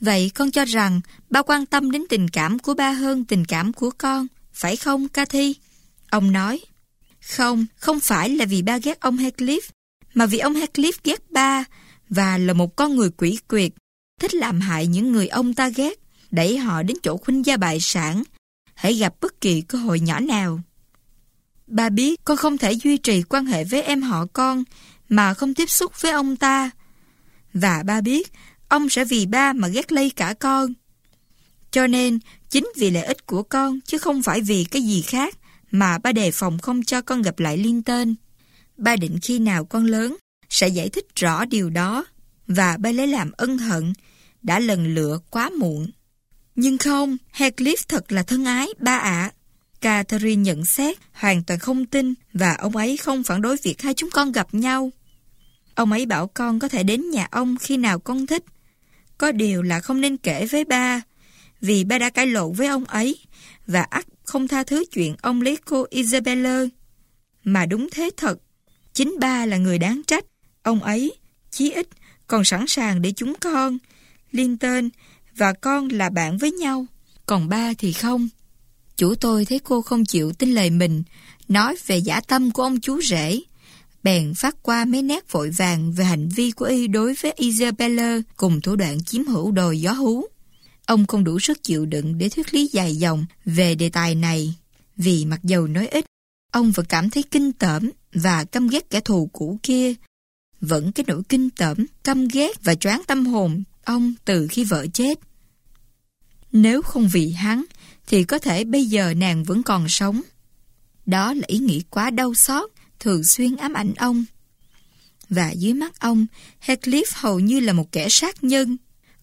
Vậy con cho rằng ba quan tâm đến tình cảm của ba hơn tình cảm của con, phải không Cathy? Ông nói. Không, không phải là vì ba ghét ông Heathcliff, mà vì ông Heathcliff ghét ba và là một con người quỷ quyệt, thích làm hại những người ông ta ghét, đẩy họ đến chỗ khuynh gia bại sản, hãy gặp bất kỳ cơ hội nhỏ nào. Ba biết con không thể duy trì quan hệ với em họ con mà không tiếp xúc với ông ta. Và ba biết ông sẽ vì ba mà ghét lây cả con. Cho nên, chính vì lợi ích của con chứ không phải vì cái gì khác mà ba đề phòng không cho con gặp lại liên tên. Ba định khi nào con lớn sẽ giải thích rõ điều đó và ba lấy làm ân hận đã lần lựa quá muộn. Nhưng không, Heathcliff thật là thân ái, ba ạ. Catherine nhận xét, hoàn toàn không tin và ông ấy không phản đối việc hai chúng con gặp nhau. Ông ấy bảo con có thể đến nhà ông khi nào con thích. Có điều là không nên kể với ba, vì ba đã cãi lộn với ông ấy và ắt không tha thứ chuyện ông lấy cô Isabella. Mà đúng thế thật, chính ba là người đáng trách. Ông ấy, chí ít, còn sẵn sàng để chúng con, Linton và con là bạn với nhau. Còn ba thì không. Chủ tôi thấy cô không chịu tin lời mình, nói về giả tâm của ông chú rể. Bèn phát qua mấy nét vội vàng về hành vi của y đối với Isabella cùng thủ đoạn chiếm hữu đồi gió hú. Ông không đủ sức chịu đựng để thuyết lý dài dòng về đề tài này. Vì mặc dầu nói ít, ông vẫn cảm thấy kinh tởm và căm ghét kẻ thù cũ kia. Vẫn cái nỗi kinh tởm, căm ghét và choáng tâm hồn ông từ khi vợ chết. Nếu không vì hắn, thì có thể bây giờ nàng vẫn còn sống. Đó là ý nghĩ quá đau xót, thường xuyên ám ảnh ông. Và dưới mắt ông, Heathcliff hầu như là một kẻ sát nhân.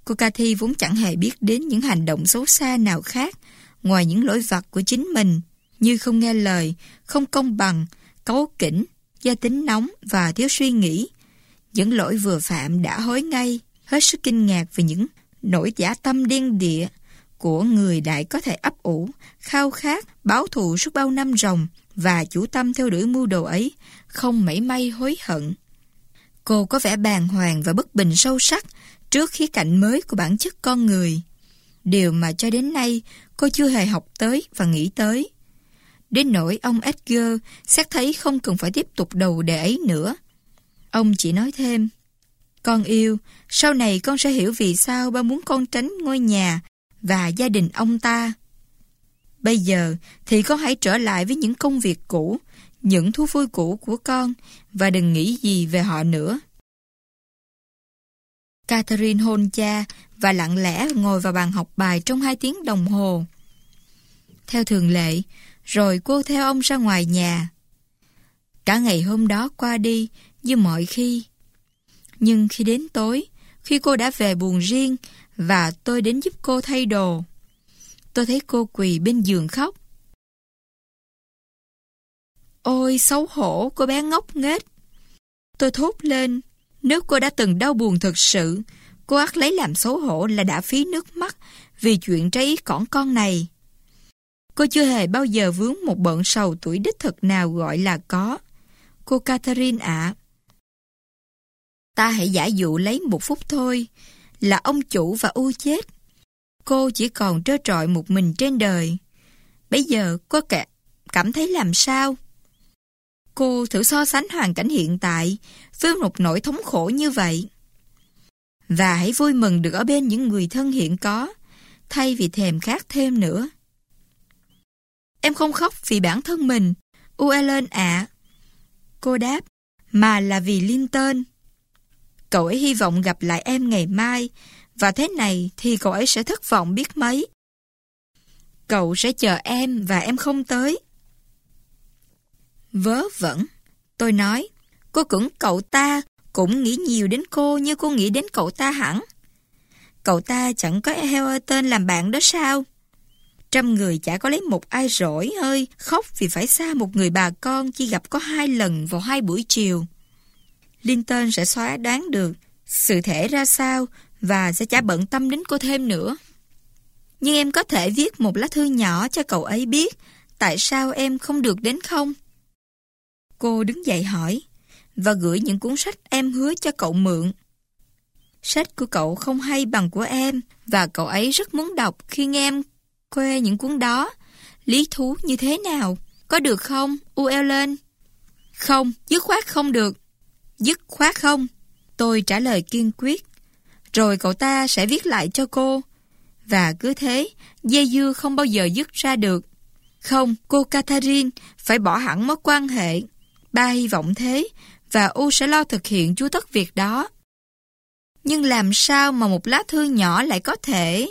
Cô Cathy vốn chẳng hề biết đến những hành động xấu xa nào khác, ngoài những lỗi vặt của chính mình, như không nghe lời, không công bằng, cấu kỉnh, gia tính nóng và thiếu suy nghĩ. Những lỗi vừa phạm đã hối ngay, hết sức kinh ngạc về những nỗi giả tâm điên địa của người đại có thể ấp ủ, khao khát, báo thù suốt bao năm ròng và chủ tâm theo đuổi mưu đồ ấy, không mảy may hối hận. Cô có vẻ bàng hoàng và bất bình sâu sắc trước khía cạnh mới của bản chất con người. Điều mà cho đến nay cô chưa hề học tới và nghĩ tới. Đến nỗi ông Edgar xét thấy không cần phải tiếp tục đầu đề ấy nữa. Ông chỉ nói thêm, con yêu, sau này con sẽ hiểu vì sao ba muốn con tránh ngôi nhà và gia đình ông ta. Bây giờ thì con hãy trở lại với những công việc cũ, những thú vui cũ của con và đừng nghĩ gì về họ nữa. Catherine hôn cha và lặng lẽ ngồi vào bàn học bài trong hai tiếng đồng hồ. Theo thường lệ, rồi cô theo ông ra ngoài nhà. Cả ngày hôm đó qua đi như mọi khi. Nhưng khi đến tối, khi cô đã về buồn riêng và tôi đến giúp cô thay đồ, tôi thấy cô quỳ bên giường khóc. Ôi xấu hổ, cô bé ngốc nghếch. Tôi thốt lên, nếu cô đã từng đau buồn thực sự, cô ác lấy làm xấu hổ là đã phí nước mắt vì chuyện trái ý cỏn con này. Cô chưa hề bao giờ vướng một bận sầu tuổi đích thực nào gọi là có. Cô Catherine ạ. Ta hãy giả dụ lấy một phút thôi, là ông chủ và u chết. Cô chỉ còn trơ trọi một mình trên đời. Bây giờ cô cả cảm thấy làm sao? Cô thử so sánh hoàn cảnh hiện tại với một nỗi thống khổ như vậy. Và hãy vui mừng được ở bên những người thân hiện có, thay vì thèm khát thêm nữa. Em không khóc vì bản thân mình, U Ellen ạ. Cô đáp, mà là vì Linton. Cậu ấy hy vọng gặp lại em ngày mai, và thế này thì cậu ấy sẽ thất vọng biết mấy. Cậu sẽ chờ em và em không tới. Vớ vẩn. Tôi nói, cô cũng cậu ta cũng nghĩ nhiều đến cô như cô nghĩ đến cậu ta hẳn. Cậu ta chẳng có heo tên làm bạn đó sao? Trăm người chả có lấy một ai rỗi ơi, khóc vì phải xa một người bà con chỉ gặp có hai lần vào hai buổi chiều. Linton sẽ xóa đoán được sự thể ra sao và sẽ chả bận tâm đến cô thêm nữa. Nhưng em có thể viết một lá thư nhỏ cho cậu ấy biết tại sao em không được đến không? Cô đứng dậy hỏi và gửi những cuốn sách em hứa cho cậu mượn. Sách của cậu không hay bằng của em và cậu ấy rất muốn đọc khi nghe em khoe những cuốn đó. Lý thú như thế nào? Có được không, U Ellen? Không, dứt khoát không được. Dứt khoát không? Tôi trả lời kiên quyết. Rồi cậu ta sẽ viết lại cho cô. Và cứ thế, dây dưa không bao giờ dứt ra được. Không, cô Catherine phải bỏ hẳn mối quan hệ. Ba hy vọng thế, và U sẽ lo thực hiện chú tất việc đó. Nhưng làm sao mà một lá thư nhỏ lại có thể?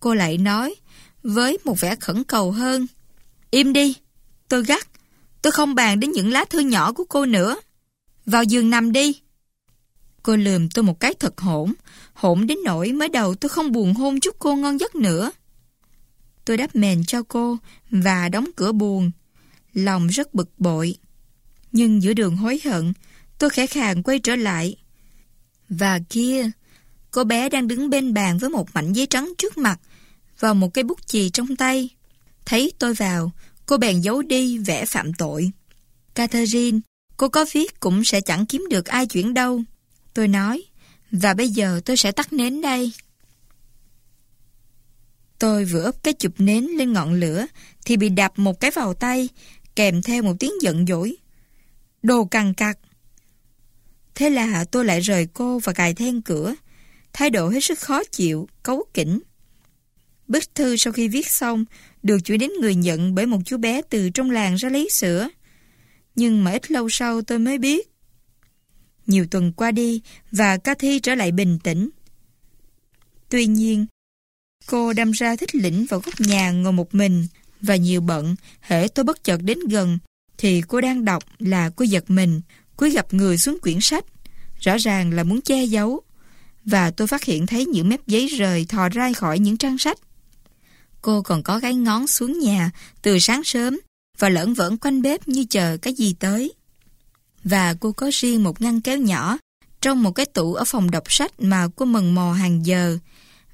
Cô lại nói, với một vẻ khẩn cầu hơn. Im đi, tôi gắt. Tôi không bàn đến những lá thư nhỏ của cô nữa. Vào giường nằm đi. Cô lườm tôi một cái thật hỗn, hỗn đến nỗi mới đầu tôi không buồn hôn chút cô ngon giấc nữa. Tôi đắp mền cho cô và đóng cửa buồn. Lòng rất bực bội. Nhưng giữa đường hối hận, tôi khẽ khàng quay trở lại. Và kia, cô bé đang đứng bên bàn với một mảnh giấy trắng trước mặt và một cây bút chì trong tay. Thấy tôi vào, cô bèn giấu đi vẻ phạm tội. Catherine, cô có viết cũng sẽ chẳng kiếm được ai chuyển đâu. Tôi nói, và bây giờ tôi sẽ tắt nến đây. Tôi vừa ấp cái chụp nến lên ngọn lửa thì bị đạp một cái vào tay kèm theo một tiếng giận dỗi. Đồ cằn cặt. Thế là tôi lại rời cô và cài then cửa, thái độ hết sức khó chịu, cấu kỉnh. Bức thư sau khi viết xong được chuyển đến người nhận bởi một chú bé từ trong làng ra lấy sữa. Nhưng mà ít lâu sau tôi mới biết. Nhiều tuần qua đi và Cathy trở lại bình tĩnh. Tuy nhiên, cô đâm ra thích lĩnh vào góc nhà ngồi một mình và nhiều bận, hễ tôi bất chợt đến gần thì cô đang đọc là cô giật mình, cúi gặp người xuống quyển sách. Rõ ràng là muốn che giấu. Và tôi phát hiện thấy những mép giấy rời thò ra khỏi những trang sách. Cô còn có gáy ngón xuống nhà từ sáng sớm và lẫn vẫn quanh bếp như chờ cái gì tới. Và cô có riêng một ngăn kéo nhỏ trong một cái tủ ở phòng đọc sách mà cô mần mò hàng giờ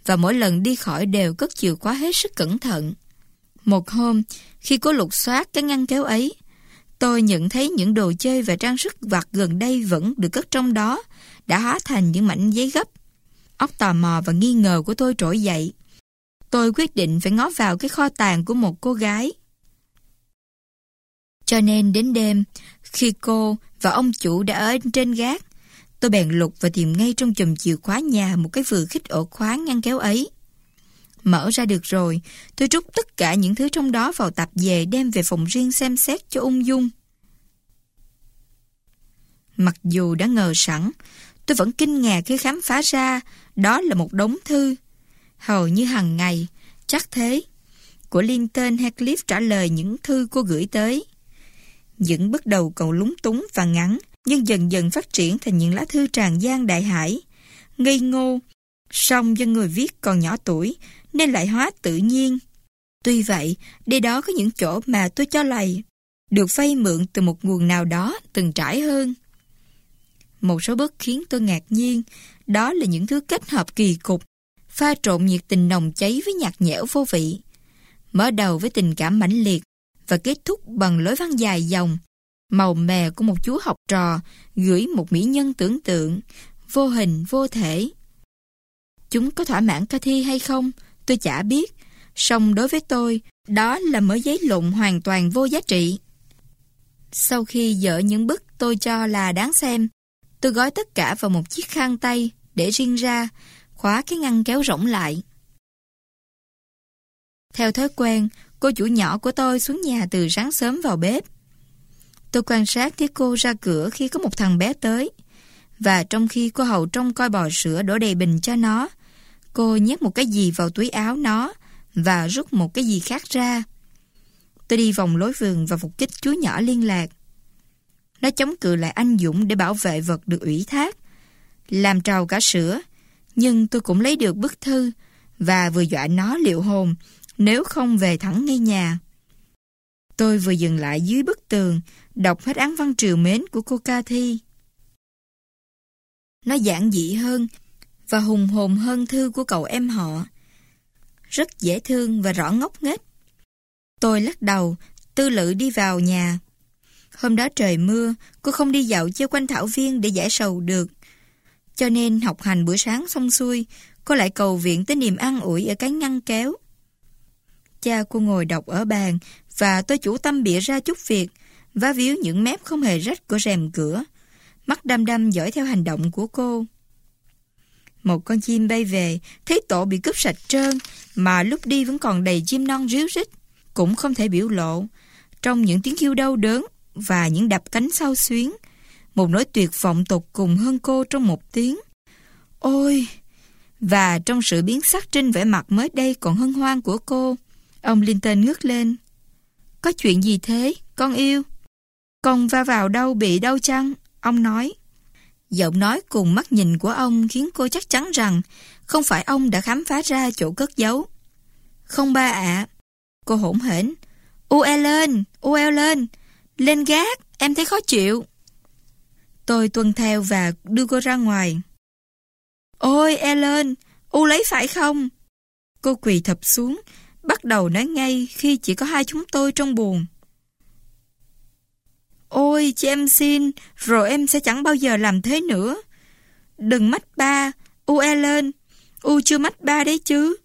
và mỗi lần đi khỏi đều cất chìa khóa hết sức cẩn thận. Một hôm, khi cô lục soát cái ngăn kéo ấy, tôi nhận thấy những đồ chơi và trang sức vặt gần đây vẫn được cất trong đó, đã hóa thành những mảnh giấy gấp. Óc tò mò và nghi ngờ của tôi trỗi dậy. Tôi quyết định phải ngó vào cái kho tàng của một cô gái. Cho nên đến đêm, khi cô và ông chủ đã ở trên gác, tôi bèn lục và tìm ngay trong chùm chìa khóa nhà một cái vừa khích ổ khóa ngăn kéo ấy. Mở ra được rồi, tôi trút tất cả những thứ trong đó vào tạp về đem về phòng riêng xem xét cho ung dung. Mặc dù đã ngờ sẵn, tôi vẫn kinh ngạc khi khám phá ra đó là một đống thư. Hầu như hàng ngày, chắc thế. Của Linton Heathcliff trả lời những thư cô gửi tới. Những bước đầu còn lúng túng và ngắn, nhưng dần dần phát triển thành những lá thư tràn gian đại hải. Ngây ngô, song do người viết còn nhỏ tuổi, nên lại hóa tự nhiên. Tuy vậy, đây đó có những chỗ mà tôi cho lầy, được vay mượn từ một nguồn nào đó từng trải hơn. Một số bức khiến tôi ngạc nhiên, đó là những thứ kết hợp kỳ cục, pha trộn nhiệt tình nồng cháy với nhạt nhẽo vô vị. Mở đầu với tình cảm mãnh liệt và kết thúc bằng lối văn dài dòng, màu mè của một chú học trò gửi một mỹ nhân tưởng tượng, vô hình vô thể. Chúng có thỏa mãn Cathy hay không, tôi chả biết. Song đối với tôi, đó là mớ giấy lộn hoàn toàn vô giá trị. Sau khi dỡ những bức tôi cho là đáng xem, tôi gói tất cả vào một chiếc khăn tay để riêng ra, khóa cái ngăn kéo rỗng lại. Theo thói quen, cô chủ nhỏ của tôi xuống nhà từ sáng sớm vào bếp. Tôi quan sát thấy cô ra cửa khi có một thằng bé tới. Và trong khi cô hầu trông coi bò sữa đổ đầy bình cho nó, cô nhét một cái gì vào túi áo nó và rút một cái gì khác ra. Tôi đi vòng lối vườn và phục kích chú nhỏ liên lạc. Nó chống cự lại anh Dũng để bảo vệ vật được ủy thác. Làm trào cả sữa, nhưng tôi cũng lấy được bức thư và vừa dọa nó liệu hồn nếu không về thẳng ngay nhà. Tôi vừa dừng lại dưới bức tường, đọc hết án văn triều mến của cô ca thi. Nó giản dị hơn và hùng hồn hơn thư của cậu em họ. Rất dễ thương và rõ ngốc nghếch. Tôi lắc đầu, tư lự đi vào nhà. Hôm đó trời mưa, cô không đi dạo chơi quanh thảo viên để giải sầu được. Cho nên học hành buổi sáng xong xuôi, cô lại cầu viện tới niềm an ủi ở cái ngăn kéo. Cha cô ngồi đọc ở bàn và tôi chủ tâm bịa ra chút việc và víu những mép không hề rách của rèm cửa. Mắt đăm đăm dõi theo hành động của cô. Một con chim bay về, thấy tổ bị cướp sạch trơn, mà lúc đi vẫn còn đầy chim non ríu rít, cũng không thể biểu lộ. Trong những tiếng kêu đau đớn và những đập cánh sau xuyến, một nỗi tuyệt vọng tột cùng hơn cô trong một tiếng. Ôi! Và trong sự biến sắc trên vẻ mặt mới đây còn hân hoan của cô, ông Linton ngước lên. Có chuyện gì thế, con yêu? Con va vào đâu bị đau chăng? Ông nói. Giọng nói cùng mắt nhìn của ông khiến cô chắc chắn rằng không phải ông đã khám phá ra chỗ cất giấu. Không ba ạ. Cô hỗn hển. U e lên, u eo lên. Lên gác, em thấy khó chịu. Tôi tuân theo và đưa cô ra ngoài. Ôi Ellen, U lấy phải không? Cô quỳ thập xuống, bắt đầu nói ngay khi chỉ có hai chúng tôi trong buồn. Ôi, chị em xin, rồi em sẽ chẳng bao giờ làm thế nữa. Đừng mách ba, U e lên U chưa mách ba đấy chứ.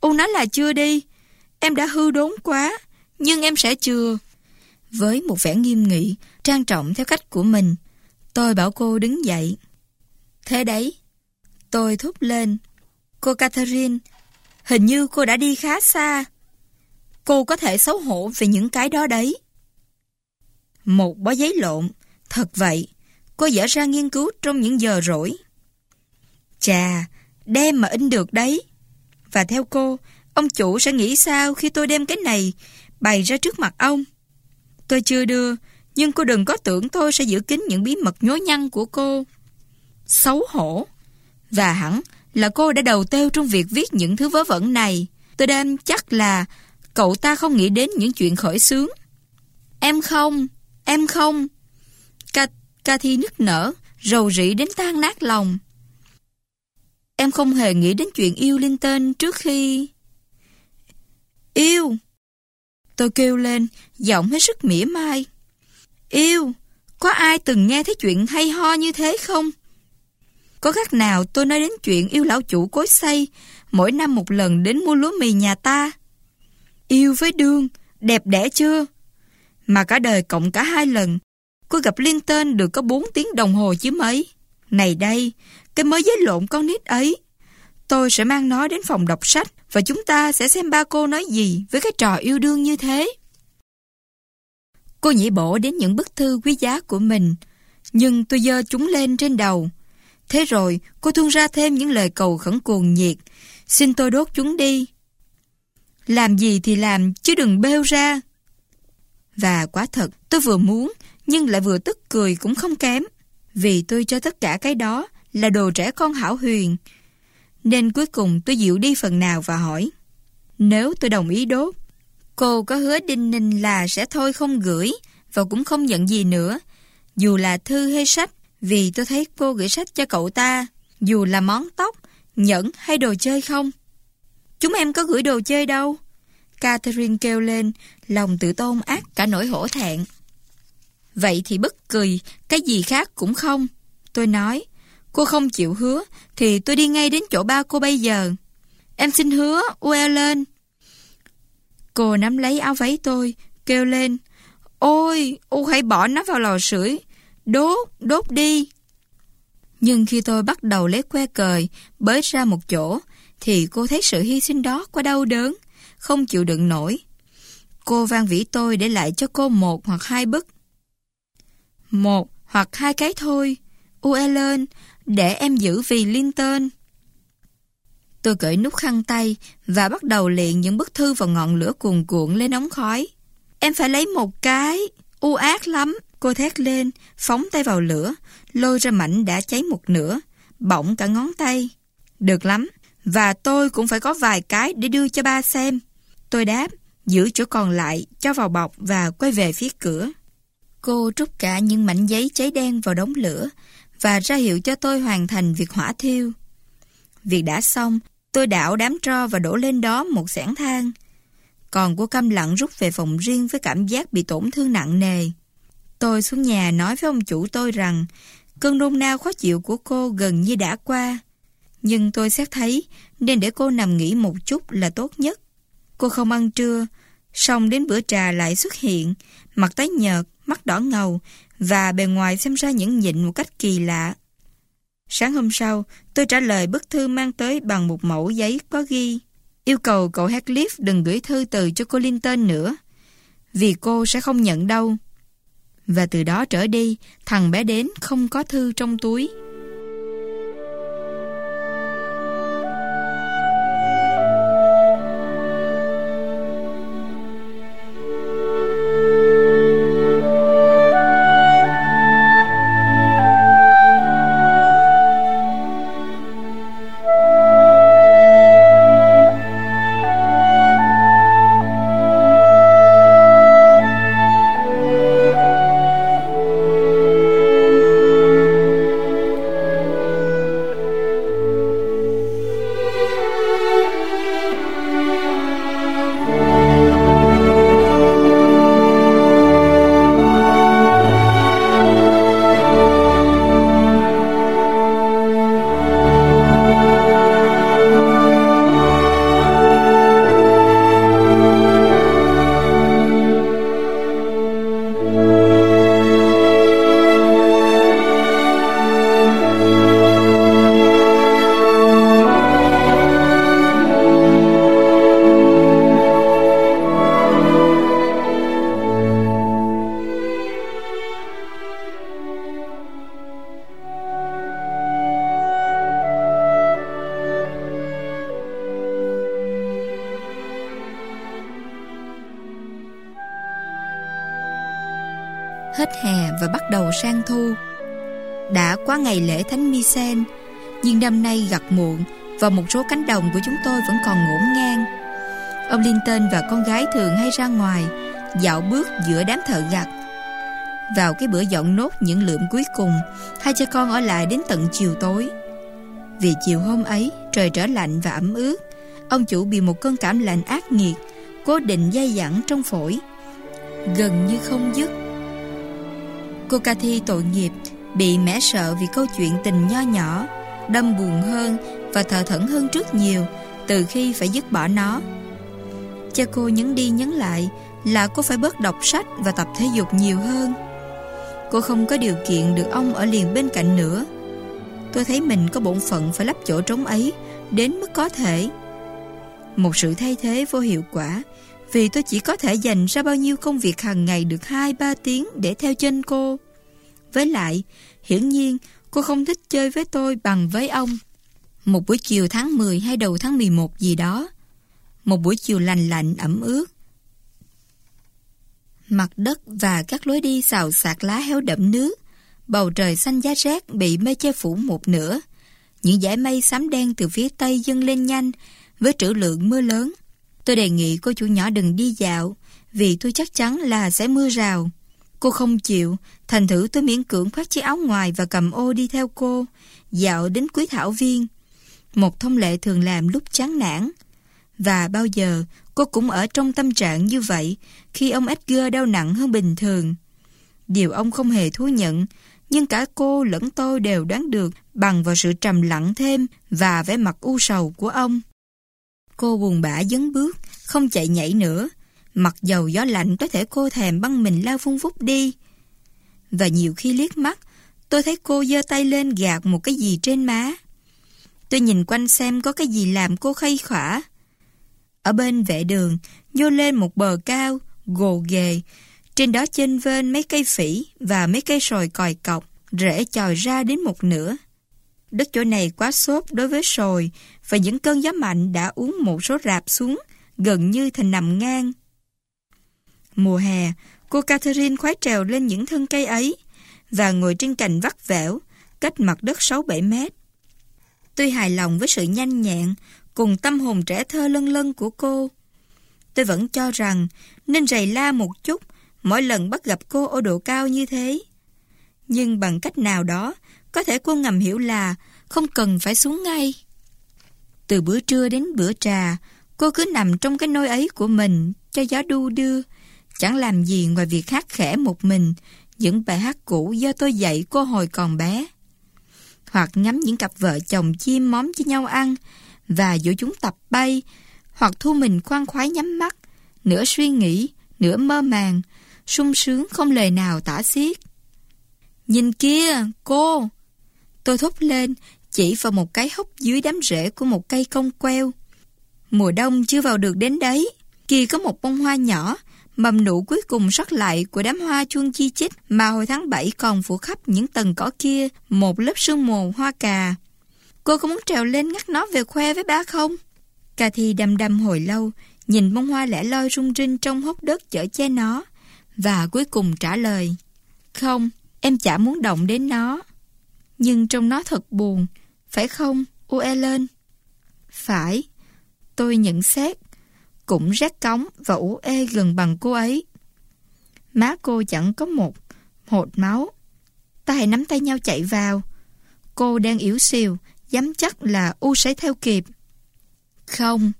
U nói là chưa đi, em đã hư đốn quá, nhưng em sẽ chừa. Với một vẻ nghiêm nghị, trang trọng theo cách của mình, tôi bảo cô đứng dậy. Thế đấy, tôi thúc lên. Cô Catherine, hình như cô đã đi khá xa. Cô có thể xấu hổ về những cái đó đấy. Một bó giấy lộn, thật vậy, cô dở ra nghiên cứu trong những giờ rỗi. Chà, đem mà in được đấy. Và theo cô, ông chủ sẽ nghĩ sao khi tôi đem cái này bày ra trước mặt ông? Tôi chưa đưa, nhưng cô đừng có tưởng tôi sẽ giữ kín những bí mật nhố nhăn của cô. Xấu hổ. Và hẳn là cô đã đầu têu trong việc viết những thứ vớ vẩn này. Tôi đem chắc là cậu ta không nghĩ đến những chuyện khởi sướng. Em không, em không. Ca, ca thi nức nở, rầu rĩ đến tan nát lòng. Em không hề nghĩ đến chuyện yêu Linh Tên trước khi... Yêu! Tôi kêu lên, giọng hết sức mỉa mai. Yêu! Có ai từng nghe thấy chuyện hay ho như thế không? Có khác nào tôi nói đến chuyện yêu lão chủ cối xây mỗi năm một lần đến mua lúa mì nhà ta? Yêu với đương, đẹp đẽ chưa? Mà cả đời cộng cả hai lần, cô gặp liên tên được có bốn tiếng đồng hồ chứ mấy. Này đây, cái mới giấy lộn con nít ấy. Tôi sẽ mang nó đến phòng đọc sách và chúng ta sẽ xem ba cô nói gì với cái trò yêu đương như thế. Cô nhảy bổ đến những bức thư quý giá của mình, nhưng tôi dơ chúng lên trên đầu. Thế rồi, cô tuôn ra thêm những lời cầu khẩn cuồng nhiệt. Xin tôi đốt chúng đi. Làm gì thì làm, chứ đừng bêu ra. Và quả thật, tôi vừa muốn, nhưng lại vừa tức cười cũng không kém. Vì tôi cho tất cả cái đó là đồ trẻ con hảo huyền. Nên cuối cùng tôi dịu đi phần nào và hỏi. Nếu tôi đồng ý đốt, cô có hứa đinh ninh là sẽ thôi không gửi và cũng không nhận gì nữa. Dù là thư hay sách, vì tôi thấy cô gửi sách cho cậu ta, dù là món tóc, nhẫn hay đồ chơi không. Chúng em có gửi đồ chơi đâu. Catherine kêu lên, lòng tự tôn ác cả nỗi hổ thẹn. Vậy thì bất cười, cái gì khác cũng không. Tôi nói, cô không chịu hứa, thì tôi đi ngay đến chỗ ba cô bây giờ. Em xin hứa, Ue lên. Cô nắm lấy áo váy tôi, kêu lên, Ôi, U hãy bỏ nó vào lò sưởi, đốt, đốt đi. Nhưng khi tôi bắt đầu lấy que cời, bới ra một chỗ, thì cô thấy sự hy sinh đó quá đau đớn, không chịu đựng nổi. Cô van vĩ tôi để lại cho cô một hoặc hai bức. Một hoặc hai cái thôi. Ue lên, để em giữ vì Linton. Tôi cởi nút khăn tay và bắt đầu liền những bức thư vào ngọn lửa cuồn cuộn lên ống khói. Em phải lấy một cái. U ác lắm. Cô thét lên, phóng tay vào lửa, lôi ra mảnh đã cháy một nửa, bỏng cả ngón tay. Được lắm, và tôi cũng phải có vài cái để đưa cho ba xem. Tôi đáp, giữ chỗ còn lại, cho vào bọc và quay về phía cửa. Cô trút cả những mảnh giấy cháy đen vào đống lửa và ra hiệu cho tôi hoàn thành việc hỏa thiêu. Việc đã xong, tôi đảo đám tro và đổ lên đó một sảng than. Còn cô câm lặng rút về phòng riêng với cảm giác bị tổn thương nặng nề. Tôi xuống nhà nói với ông chủ tôi rằng cơn nôn nao khó chịu của cô gần như đã qua. Nhưng tôi xét thấy nên để cô nằm nghỉ một chút là tốt nhất. Cô không ăn trưa, xong đến bữa trà lại xuất hiện, mặt tái nhợt, mắt đỏ ngầu và bề ngoài xem ra những nhịn một cách kỳ lạ. Sáng hôm sau, tôi trả lời bức thư mang tới bằng một mẫu giấy có ghi yêu cầu cậu Heathcliff đừng gửi thư từ cho cô Linton nữa, vì cô sẽ không nhận đâu. Và từ đó trở đi, thằng bé đến không có thư trong túi. Ngày lễ Thánh Misen Nhưng năm nay gặt muộn Và một số cánh đồng của chúng tôi vẫn còn ngổn ngang. Ông Linton và con gái thường hay ra ngoài, Dạo bước giữa đám thợ gặt. Vào cái bữa dọn nốt những lượm cuối cùng, Hai cha con ở lại đến tận chiều tối. Vì chiều hôm ấy, Trời trở lạnh và ẩm ướt, Ông chủ bị một cơn cảm lạnh ác nghiệt, Cố định dây dẳng trong phổi. Gần như không dứt. Cô Cathy tội nghiệp Bị mẻ sợ vì câu chuyện tình nho nhỏ, Đâm buồn hơn Và thờ thẫn hơn trước nhiều Từ khi phải dứt bỏ nó. Cha cô nhấn đi nhấn lại Là cô phải bớt đọc sách Và tập thể dục nhiều hơn. Cô không có điều kiện được ông ở liền bên cạnh nữa. Tôi thấy mình có bổn phận Phải lấp chỗ trống ấy Đến mức có thể. Một sự thay thế vô hiệu quả, vì tôi chỉ có thể dành ra bao nhiêu công việc hàng ngày được 2-3 tiếng để theo chân cô. Với lại, hiển nhiên, Cô không thích chơi với tôi bằng với ông. Một buổi chiều tháng 10 hay đầu tháng 11 gì đó. Một buổi chiều lành lạnh ẩm ướt. Mặt đất và các lối đi xào sạc lá héo đẫm nước. Bầu trời xanh giá rét bị mây che phủ một nửa. Những dải mây xám đen từ phía tây dâng lên nhanh với trữ lượng mưa lớn. Tôi đề nghị cô chủ nhỏ đừng đi dạo vì tôi chắc chắn là sẽ mưa rào. Cô không chịu, thành thử tôi miễn cưỡng khoác chiếc áo ngoài và cầm ô đi theo cô, dạo đến cuối thảo viên. Một thông lệ thường làm lúc chán nản. Và bao giờ cô cũng ở trong tâm trạng như vậy khi ông Edgar đau nặng hơn bình thường. Điều ông không hề thú nhận, nhưng cả cô lẫn tôi đều đoán được bằng vào sự trầm lặng thêm và vẻ mặt u sầu của ông. Cô buồn bã dấn bước, không chạy nhảy nữa, Mặc dầu gió lạnh có thể cô thèm băng mình lao phun phúc đi. Và nhiều khi liếc mắt, tôi thấy cô giơ tay lên gạt một cái gì trên má. Tôi nhìn quanh xem có cái gì làm cô khay khỏa. Ở bên vệ đường, nhô lên một bờ cao, gồ ghề. Trên đó chênh vên mấy cây phỉ và mấy cây sồi còi cọc, rễ chòi ra đến một nửa. Đất chỗ này quá xốp đối với sồi và những cơn gió mạnh đã uống một số rạp xuống, gần như thành nằm ngang. Mùa hè, cô Catherine khoái trèo lên những thân cây ấy và ngồi trên cành vắt vẻo, cách mặt đất 6-7 mét. Tôi hài lòng với sự nhanh nhẹn cùng tâm hồn trẻ thơ lân lân của cô. Tôi vẫn cho rằng nên rầy la một chút mỗi lần bắt gặp cô ở độ cao như thế. Nhưng bằng cách nào đó, có thể cô ngầm hiểu là không cần phải xuống ngay. Từ bữa trưa đến bữa trà, cô cứ nằm trong cái nôi ấy của mình cho gió đu đưa, Chẳng làm gì ngoài việc hát khẽ một mình những bài hát cũ do tôi dạy cô hồi còn bé. Hoặc ngắm những cặp vợ chồng chim móm cho nhau ăn và dỗ chúng tập bay, hoặc thu mình khoan khoái nhắm mắt, nửa suy nghĩ, nửa mơ màng, sung sướng không lời nào tả xiết. Nhìn kia, cô! Tôi thúc lên, chỉ vào một cái hốc dưới đám rễ của một cây công queo. Mùa đông chưa vào được đến đấy, kia có một bông hoa nhỏ, mầm nụ cuối cùng sót lại của đám hoa chuông chi chít mà hồi tháng 7 còn phủ khắp những tầng cỏ kia một lớp sương mù hoa cà. Cô có muốn trèo lên ngắt nó về khoe với ba không? Cà thi đầm đầm hồi lâu, nhìn bông hoa lẻ loi rung rinh trong hốc đất chở che nó, và cuối cùng trả lời. Không, em chả muốn động đến nó. Nhưng trong nó thật buồn, phải không, U Ellen? Phải, tôi nhận xét cũng rét cống và ủ ê gần bằng cô ấy. Má cô chẳng có một hột máu. Ta hãy nắm tay nhau chạy vào. Cô đang yếu xìu, dám chắc là U sẽ theo kịp. Không,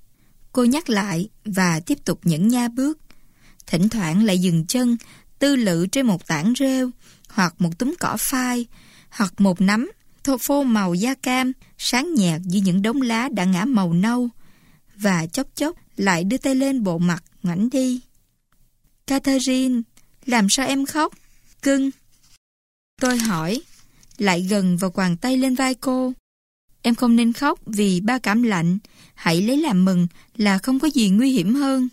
cô nhắc lại và tiếp tục nhẫn nha bước. Thỉnh thoảng lại dừng chân, tư lự trên một tảng rêu, hoặc một túm cỏ phai, hoặc một nắm thô phô màu da cam, sáng nhạt như những đống lá đã ngã màu nâu. Và chốc chốc lại đưa tay lên bộ mặt, ngoảnh đi. Catherine, làm sao em khóc? Cưng. Tôi hỏi, lại gần và quàng tay lên vai cô. Em không nên khóc vì ba cảm lạnh, hãy lấy làm mừng là không có gì nguy hiểm hơn.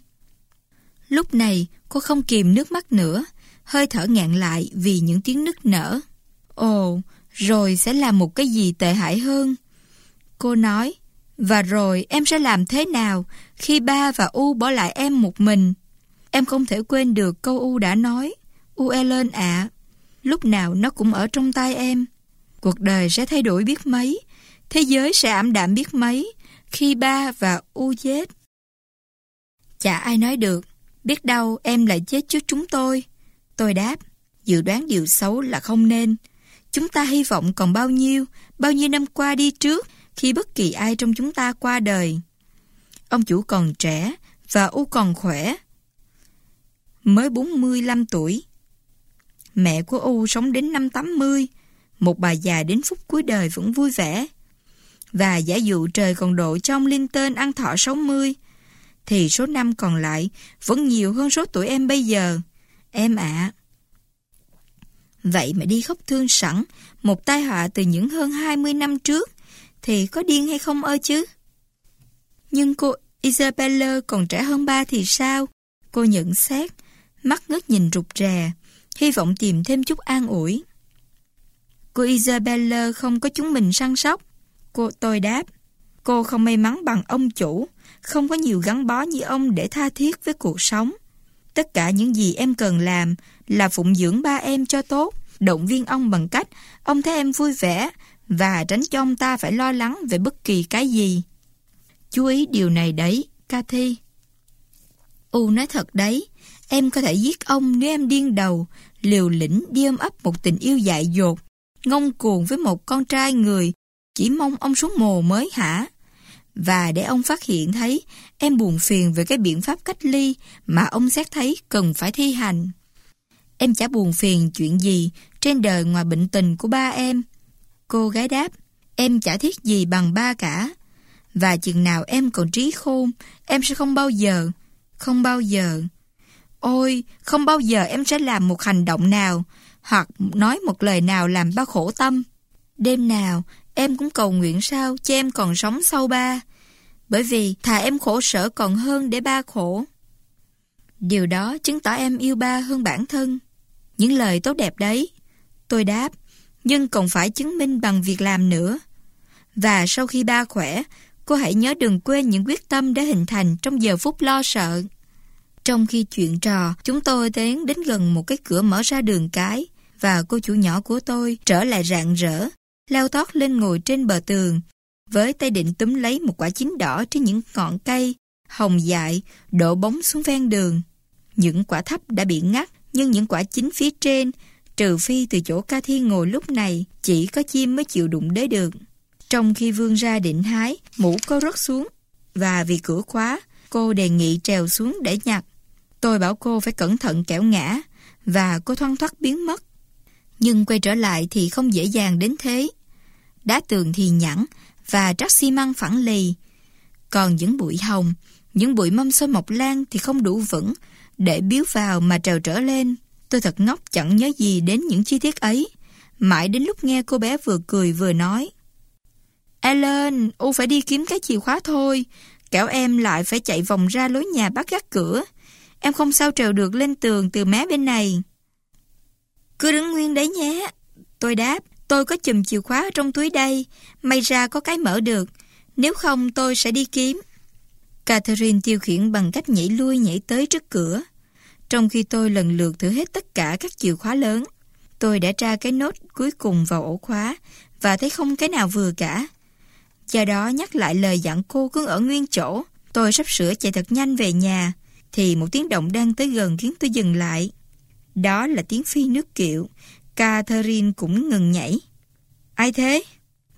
Lúc này, cô không kìm nước mắt nữa, hơi thở ngạn lại vì những tiếng nức nở. Ồ, rồi sẽ là một cái gì tệ hại hơn. Cô nói, và rồi em sẽ làm thế nào khi ba và U bỏ lại em một mình? Em không thể quên được câu U đã nói. U Ellen ạ, lúc nào nó cũng ở trong tay em. Cuộc đời sẽ thay đổi biết mấy, thế giới sẽ ảm đạm biết mấy khi ba và U chết. Chả ai nói được, biết đâu em lại chết trước chúng tôi. Tôi đáp, dự đoán điều xấu là không nên. Chúng ta hy vọng còn bao nhiêu, bao nhiêu năm qua đi trước khi bất kỳ ai trong chúng ta qua đời. Ông chủ còn trẻ và U còn khỏe. Mới 45 tuổi. Mẹ của U sống đến năm 80, một bà già đến phút cuối đời vẫn vui vẻ. Và giả dụ trời còn độ trong linh tên ăn thọ 60, thì số năm còn lại vẫn nhiều hơn số tuổi em bây giờ. Em ạ. Vậy mà đi khóc thương sẵn, một tai họa từ những hơn 20 năm trước, thì có điên hay không ơi chứ? Nhưng cô Isabella còn trẻ hơn ba thì sao? Cô nhận xét, mắt ngước nhìn rụt rè, hy vọng tìm thêm chút an ủi. Cô Isabella không có chúng mình săn sóc. Cô tôi đáp. Cô không may mắn bằng ông chủ, không có nhiều gắn bó như ông để tha thiết với cuộc sống. Tất cả những gì em cần làm là phụng dưỡng ba em cho tốt, động viên ông bằng cách ông thấy em vui vẻ và tránh cho ông ta phải lo lắng về bất kỳ cái gì. Chú ý điều này đấy, Cathy. U nói thật đấy, em có thể giết ông nếu em điên đầu, liều lĩnh đi ôm ấp một tình yêu dại dột, ngông cuồng với một con trai người, chỉ mong ông xuống mồ mới hả? Và để ông phát hiện thấy em buồn phiền về cái biện pháp cách ly mà ông xét thấy cần phải thi hành. Em chả buồn phiền chuyện gì trên đời ngoài bệnh tình của ba em. Cô gái đáp, em chả thiết gì bằng ba cả. Và chừng nào em còn trí khôn, em sẽ không bao giờ, không bao giờ. Ôi, không bao giờ em sẽ làm một hành động nào, hoặc nói một lời nào làm ba khổ tâm. Đêm nào, em cũng cầu nguyện sao cho em còn sống sau ba. Bởi vì thà em khổ sở còn hơn để ba khổ. Điều đó chứng tỏ em yêu ba hơn bản thân. Những lời tốt đẹp đấy. Tôi đáp, nhưng còn phải chứng minh bằng việc làm nữa. Và sau khi ba khỏe, cô hãy nhớ đừng quên những quyết tâm đã hình thành trong giờ phút lo sợ. Trong khi chuyện trò, chúng tôi tiến đến gần một cái cửa mở ra đường cái và cô chủ nhỏ của tôi trở lại rạng rỡ, leo tót lên ngồi trên bờ tường, với tay định túm lấy một quả chín đỏ trên những ngọn cây, hồng dại, đổ bóng xuống ven đường. Những quả thấp đã bị ngắt, nhưng những quả chín phía trên, trừ phi từ chỗ ca thi ngồi lúc này, chỉ có chim mới chịu đụng đế được. Trong khi vương ra định hái, mũ có rớt xuống, và vì cửa khóa, cô đề nghị trèo xuống để nhặt. Tôi bảo cô phải cẩn thận kẻo ngã, và cô thoăn thoắt biến mất. Nhưng quay trở lại thì không dễ dàng đến thế. Đá tường thì nhẵn, và trắc xi măng phẳng lì. Còn những bụi hồng, những bụi mâm xôi mọc lan thì không đủ vững để biếu vào mà trèo trở lên. Tôi thật ngốc chẳng nhớ gì đến những chi tiết ấy. Mãi đến lúc nghe cô bé vừa cười vừa nói. Ellen, U phải đi kiếm cái chìa khóa thôi. Kẻo em lại phải chạy vòng ra lối nhà bắt gác cửa. Em không sao trèo được lên tường từ mé bên này. Cứ đứng nguyên đấy nhé. Tôi đáp, tôi có chùm chìa khóa trong túi đây. May ra có cái mở được. Nếu không tôi sẽ đi kiếm. Catherine tiêu khiển bằng cách nhảy lui nhảy tới trước cửa. Trong khi tôi lần lượt thử hết tất cả các chìa khóa lớn, tôi đã tra cái nốt cuối cùng vào ổ khóa và thấy không cái nào vừa cả. Do đó nhắc lại lời dặn cô cứ ở nguyên chỗ, tôi sắp sửa chạy thật nhanh về nhà, thì một tiếng động đang tới gần khiến tôi dừng lại. Đó là tiếng phi nước kiệu, Catherine cũng ngừng nhảy. Ai thế?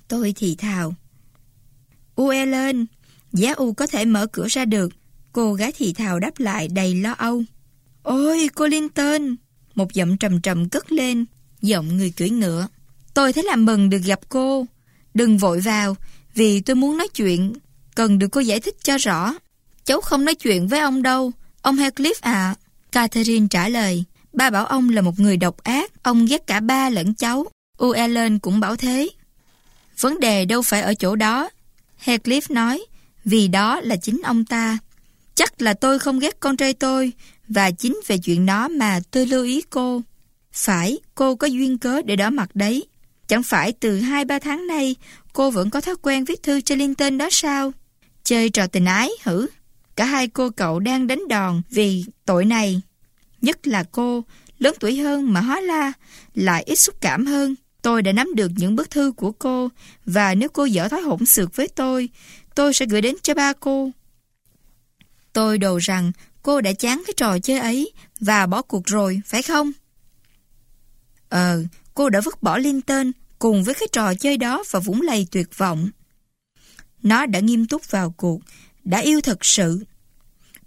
Tôi thì thào. Ue lên, giá U có thể mở cửa ra được. Cô gái thì thào đáp lại đầy lo âu. Ôi, cô Linton! Một giọng trầm trầm cất lên, giọng người cưỡi ngựa. Tôi thấy làm mừng được gặp cô. Đừng vội vào, vì tôi muốn nói chuyện. Cần được cô giải thích cho rõ. Cháu không nói chuyện với ông đâu. Ông Heathcliff à. Catherine trả lời. Ba bảo ông là một người độc ác. Ông ghét cả ba lẫn cháu. U Ellen cũng bảo thế. Vấn đề đâu phải ở chỗ đó. Heathcliff nói. Vì đó là chính ông ta. Chắc là tôi không ghét con trai tôi, và chính về chuyện đó mà tôi lưu ý cô. Phải, cô có duyên cớ để đỏ mặt đấy. Chẳng phải từ 2-3 tháng nay cô vẫn có thói quen viết thư cho Linton đó sao? Chơi trò tình ái hử? Cả hai cô cậu đang đánh đòn vì tội này. Nhất là cô, lớn tuổi hơn mà hóa la, lại ít xúc cảm hơn. Tôi đã nắm được những bức thư của cô và nếu cô dở thói hỗn xược với tôi, tôi sẽ gửi đến cho ba cô. Tôi đồ rằng cô đã chán cái trò chơi ấy và bỏ cuộc rồi, phải không? Ờ, cô đã vứt bỏ Linton cùng với cái trò chơi đó và vũng lầy tuyệt vọng. Nó đã nghiêm túc vào cuộc, đã yêu thật sự.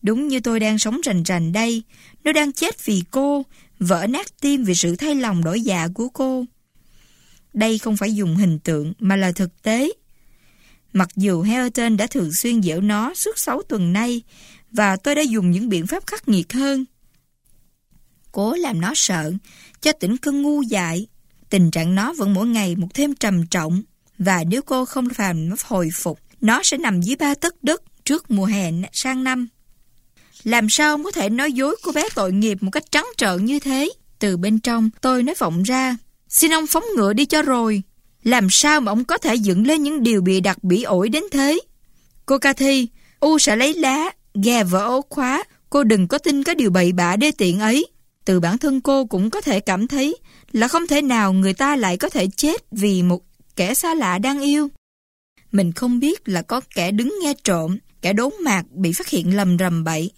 Đúng như tôi đang sống rành rành đây, nó đang chết vì cô, vỡ nát tim vì sự thay lòng đổi dạ của cô. Đây không phải dùng hình tượng mà là thực tế. Mặc dù Hamilton đã thường xuyên dễu nó suốt 6 tuần nay và tôi đã dùng những biện pháp khắc nghiệt hơn. Cố làm nó sợ, cho tỉnh cơn ngu dại. Tình trạng nó vẫn mỗi ngày một thêm trầm trọng và nếu cô không làm nó hồi phục, nó sẽ nằm dưới ba tấc đất trước mùa hè sang năm. Làm sao ông có thể nói dối cô bé tội nghiệp một cách trắng trợn như thế? Từ bên trong, tôi nói vọng ra. Xin ông phóng ngựa đi cho rồi. Làm sao mà ông có thể dựng lên những điều bị đặt bỉ ổi đến thế? Cô Cathy, U sẽ lấy lá, ghe vỡ ố khóa. Cô đừng có tin cái điều bậy bạ đê tiện ấy. Từ bản thân cô cũng có thể cảm thấy là không thể nào người ta lại có thể chết vì một kẻ xa lạ đang yêu. Mình không biết là có kẻ đứng nghe trộm, kẻ đốn mạc bị phát hiện lầm rầm bậy.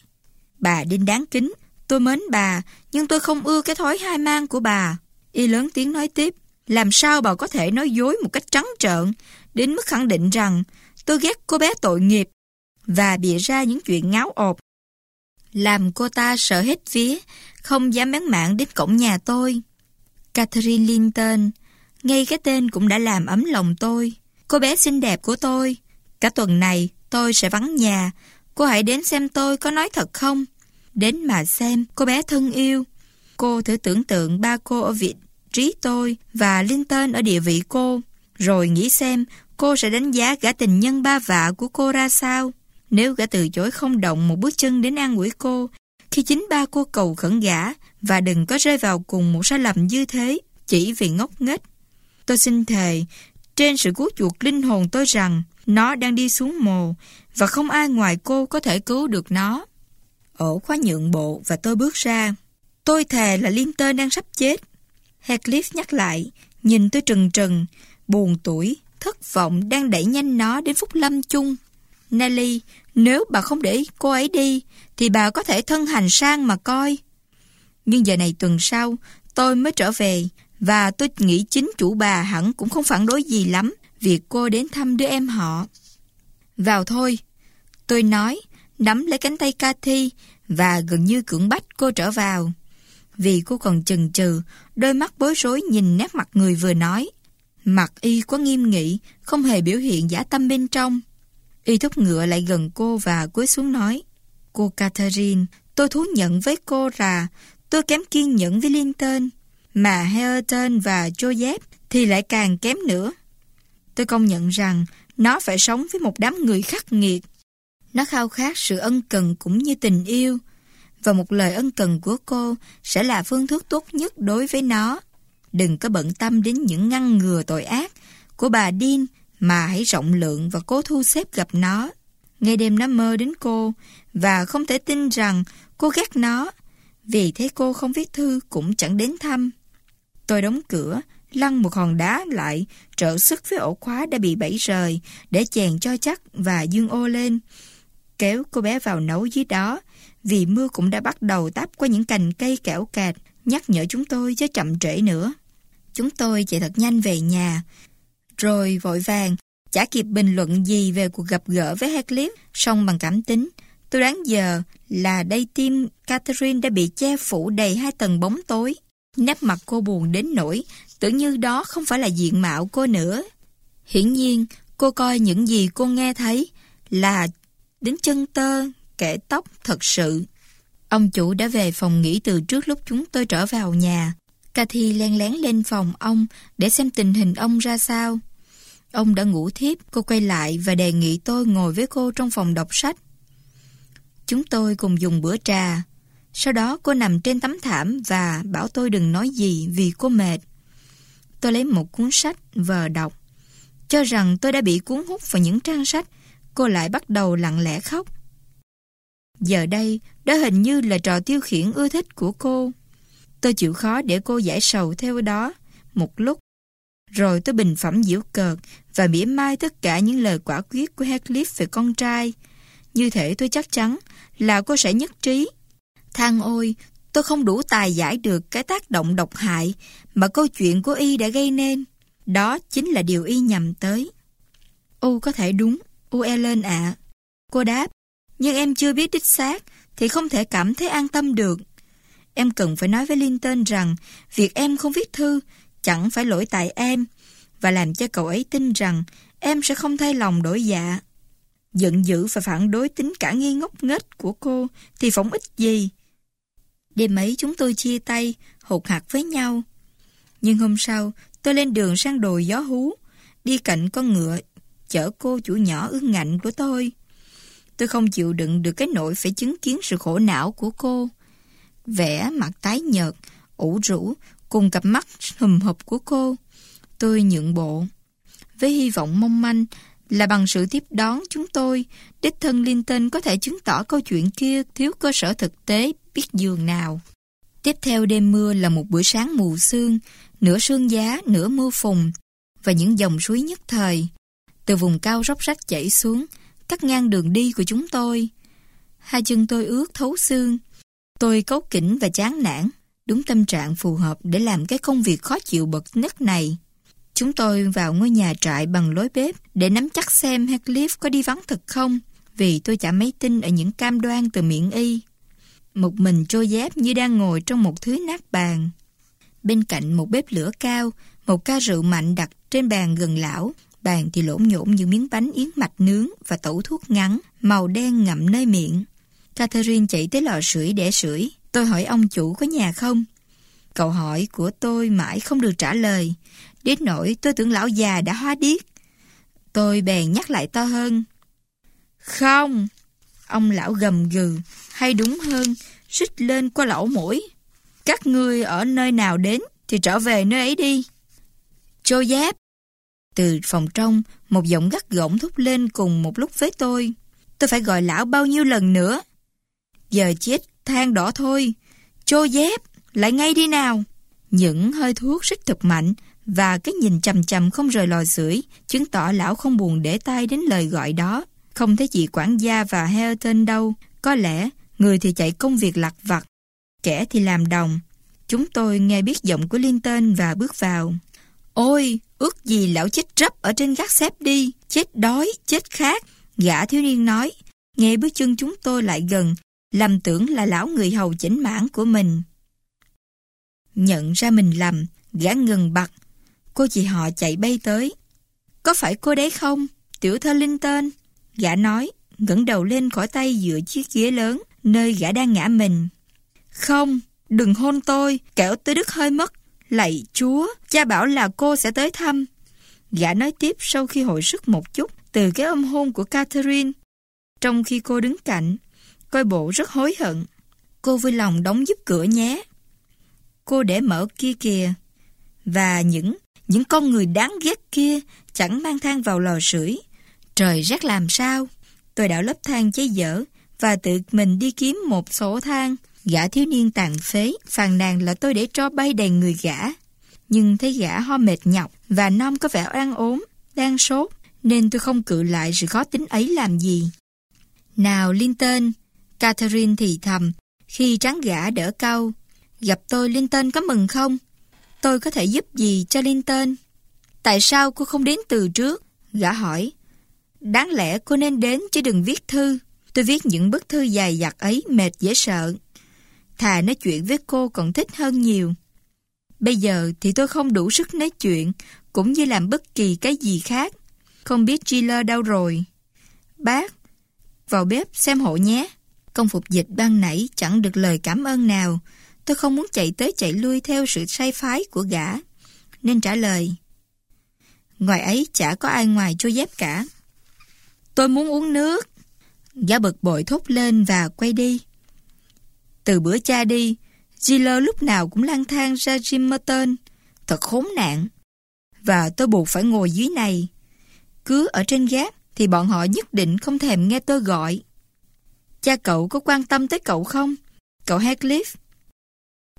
Bà đinh đáng kính, tôi mến bà, nhưng tôi không ưa cái thói hai mang của bà. Y lớn tiếng nói tiếp, làm sao bà có thể nói dối một cách trắng trợn, đến mức khẳng định rằng tôi ghét cô bé tội nghiệp và bịa ra những chuyện ngáo ộp. Làm cô ta sợ hết vía, không dám bán mạng đến cổng nhà tôi. Catherine Linton, ngay cái tên cũng đã làm ấm lòng tôi. Cô bé xinh đẹp của tôi. Cả tuần này tôi sẽ vắng nhà. Cô hãy đến xem tôi có nói thật không? Đến mà xem, cô bé thân yêu. Cô thử tưởng tượng ba cô ở vị trí tôi và Linton ở địa vị cô. Rồi nghĩ xem cô sẽ đánh giá gã tình nhân ba vạ của cô ra sao. Nếu gã từ chối không động một bước chân đến an ủi cô, khi chính ba cô cầu khẩn gã và đừng có rơi vào cùng một sai lầm như thế chỉ vì ngốc nghếch. Tôi xin thề, trên sự cứu chuộc linh hồn tôi rằng nó đang đi xuống mồ và không ai ngoài cô có thể cứu được nó. Ổ khóa nhượng bộ và tôi bước ra. Tôi thề là Linton đang sắp chết. Heathcliff nhắc lại, nhìn tôi trừng trừng, buồn tuổi, thất vọng đang đẩy nhanh nó đến phút lâm chung. Nelly, nếu bà không để cô ấy đi, thì bà có thể thân hành sang mà coi. Nhưng giờ này tuần sau, tôi mới trở về, và tôi nghĩ chính chủ bà hẳn cũng không phản đối gì lắm việc cô đến thăm đứa em họ. Vào thôi, tôi nói, nắm lấy cánh tay Cathy và gần như cưỡng bách cô trở vào. Vì cô còn chần chừ, đôi mắt bối rối nhìn nét mặt người vừa nói. Mặt y quá nghiêm nghị, không hề biểu hiện giả tâm bên trong. Y thúc ngựa lại gần cô và cúi xuống nói. Cô Catherine, tôi thú nhận với cô là tôi kém kiên nhẫn với Linton, mà Hareton và Joseph thì lại càng kém nữa. Tôi công nhận rằng nó phải sống với một đám người khắc nghiệt. Nó khao khát sự ân cần cũng như tình yêu, và một lời ân cần của cô sẽ là phương thức tốt nhất đối với nó. Đừng có bận tâm đến những ngăn ngừa tội ác của bà Dean mà hãy rộng lượng và cố thu xếp gặp nó. Ngày đêm nó mơ đến cô và không thể tin rằng cô ghét nó. Vì thế cô không viết thư cũng chẳng đến thăm. Tôi đóng cửa, lăn một hòn đá lại, trợ sức với ổ khóa đã bị bẫy rời để chèn cho chắc và dương ô lên. Kéo cô bé vào nấu dưới đó, vì mưa cũng đã bắt đầu táp qua những cành cây kẻo kẹt, nhắc nhở chúng tôi chứ chậm trễ nữa. Chúng tôi chạy thật nhanh về nhà, rồi vội vàng, chả kịp bình luận gì về cuộc gặp gỡ với Heathcliff, song bằng cảm tính. Tôi đoán giờ là đây tim Catherine đã bị che phủ đầy hai tầng bóng tối. Nét mặt cô buồn đến nỗi, tưởng như đó không phải là diện mạo cô nữa. Hiển nhiên, cô coi những gì cô nghe thấy là đến chân tơ, kẻ tóc thật sự. Ông chủ đã về phòng nghỉ từ trước lúc chúng tôi trở vào nhà. Cathy len lén lên phòng ông để xem tình hình ông ra sao. Ông đã ngủ thiếp, cô quay lại và đề nghị tôi ngồi với cô trong phòng đọc sách. Chúng tôi cùng dùng bữa trà. Sau đó cô nằm trên tấm thảm và bảo tôi đừng nói gì vì cô mệt. Tôi lấy một cuốn sách vờ đọc. Cho rằng tôi đã bị cuốn hút vào những trang sách, cô lại bắt đầu lặng lẽ khóc. Giờ đây, đó hình như là trò tiêu khiển ưa thích của cô. Tôi chịu khó để cô giải sầu theo đó một lúc. Rồi tôi bình phẩm diễu cợt và mỉa mai tất cả những lời quả quyết của Heathcliff về con trai. Như thể tôi chắc chắn là cô sẽ nhất trí. Thang ôi, tôi không đủ tài giải được cái tác động độc hại mà câu chuyện của Y đã gây nên. Đó chính là điều Y nhầm tới. U có thể đúng, U Ellen ạ. Cô đáp, nhưng em chưa biết đích xác thì không thể cảm thấy an tâm được. Em cần phải nói với Linton rằng việc em không viết thư chẳng phải lỗi tại em và làm cho cậu ấy tin rằng em sẽ không thay lòng đổi dạ. Giận dữ và phản đối tính cả nghi ngốc nghếch của cô thì phóng ích gì. Đêm ấy chúng tôi chia tay, hụt hạt với nhau. Nhưng hôm sau, tôi lên đường sang đồi gió hú, đi cạnh con ngựa, chở cô chủ nhỏ ương ngạnh của tôi. Tôi không chịu đựng được cái nỗi phải chứng kiến sự khổ não của cô. Vẻ mặt tái nhợt, ủ rũ, cùng cặp mắt hùm hộp của cô. Tôi nhượng bộ. Với hy vọng mong manh là bằng sự tiếp đón chúng tôi, đích thân Linton có thể chứng tỏ câu chuyện kia thiếu cơ sở thực tế biết dường nào. Tiếp theo đêm mưa là một buổi sáng mù sương, nửa sương giá, nửa mưa phùn, và những dòng suối nhất thời. Từ vùng cao róc rách chảy xuống, cắt ngang đường đi của chúng tôi. Hai chân tôi ướt thấu xương. Tôi cấu kỉnh và chán nản, đúng tâm trạng phù hợp để làm cái công việc khó chịu bậc nhất này. Chúng tôi vào ngôi nhà trại bằng lối bếp để nắm chắc xem Heathcliff có đi vắng thật không, vì tôi chả mấy tin ở những cam đoan từ miệng y. Một mình trôi dép như đang ngồi trong một thứ nát bàn. Bên cạnh một bếp lửa cao, một ca rượu mạnh đặt trên bàn gần lão. Bàn thì lỗn nhổn những miếng bánh yến mạch nướng và tẩu thuốc ngắn, màu đen ngậm nơi miệng. Catherine chạy tới lò sưởi để sưởi. Tôi hỏi ông chủ có nhà không? Câu hỏi của tôi mãi không được trả lời. Đến nỗi tôi tưởng lão già đã hóa điếc. Tôi bèn nhắc lại to hơn. Không! Ông lão gầm gừ, hay đúng hơn, xích lên qua lỗ mũi. Các ngươi ở nơi nào đến thì trở về nơi ấy đi. Chô giáp! Từ phòng trong, một giọng gắt gỏng thúc lên cùng một lúc với tôi. Tôi phải gọi lão bao nhiêu lần nữa? Giờ chết than đỏ thôi. Chô dép, lại ngay đi nào. Những hơi thuốc rít thực mạnh và cái nhìn chầm chầm không rời lò sưởi chứng tỏ lão không buồn để tay đến lời gọi đó. Không thấy chị quản gia và Hailton đâu. Có lẽ người thì chạy công việc lặt vặt, kẻ thì làm đồng. Chúng tôi nghe biết giọng của Linton và bước vào. Ôi, ước gì lão chết rấp ở trên gác xếp đi, chết đói, chết khát. Gã thiếu niên nói, nghe bước chân chúng tôi lại gần, lầm tưởng là lão người hầu chỉnh mãn của mình. Nhận ra mình lầm, gã ngừng bặt. Cô chị họ chạy bay tới. Có phải cô đấy không? Tiểu thơ linh tên. Gã nói, ngẩng đầu lên khỏi tay dựa chiếc ghế lớn, nơi gã đang ngã mình. Không, đừng hôn tôi, kẻo tôi đứt hơi mất. Lạy chúa, cha bảo là cô sẽ tới thăm. Gã nói tiếp sau khi hồi sức một chút từ cái ôm hôn của Catherine. Trong khi cô đứng cạnh, coi bộ rất hối hận. Cô vui lòng đóng giúp cửa nhé. Cô để mở kia kìa. Và những những con người đáng ghét kia chẳng mang than vào lò sưởi. Trời rét làm sao? Tôi đảo lớp than cháy dở và tự mình đi kiếm một số than. Gã thiếu niên tàn phế, phàn nàn là tôi để cho bay đầy người gã. Nhưng thấy gã ho mệt nhọc và non có vẻ oan ốm, đang sốt, nên tôi không cự lại sự khó tính ấy làm gì. Nào Linton, Catherine thì thầm, khi trắng gã đỡ câu. Gặp tôi Linton có mừng không? Tôi có thể giúp gì cho Linton? Tại sao cô không đến từ trước? Gã hỏi. Đáng lẽ cô nên đến chứ đừng viết thư. Tôi viết những bức thư dài dặt ấy mệt dễ sợ. Thà nói chuyện với cô còn thích hơn nhiều. Bây giờ thì tôi không đủ sức nói chuyện, cũng như làm bất kỳ cái gì khác. Không biết jiller đâu rồi. Bác, vào bếp xem hộ nhé. Công phục dịch ban nãy chẳng được lời cảm ơn nào. Tôi không muốn chạy tới chạy lui theo sự say phái của gã. Nên trả lời. Ngoài ấy chả có ai ngoài cho dép cả. Tôi muốn uống nước. Gã bực bội thốt lên và quay đi. Từ bữa cha đi, Giller lúc nào cũng lang thang ra Jimmerton. Thật khốn nạn. Và tôi buộc phải ngồi dưới này. Cứ ở trên gác thì bọn họ nhất định không thèm nghe tôi gọi. Cha cậu có quan tâm tới cậu không? Cậu Heathcliff?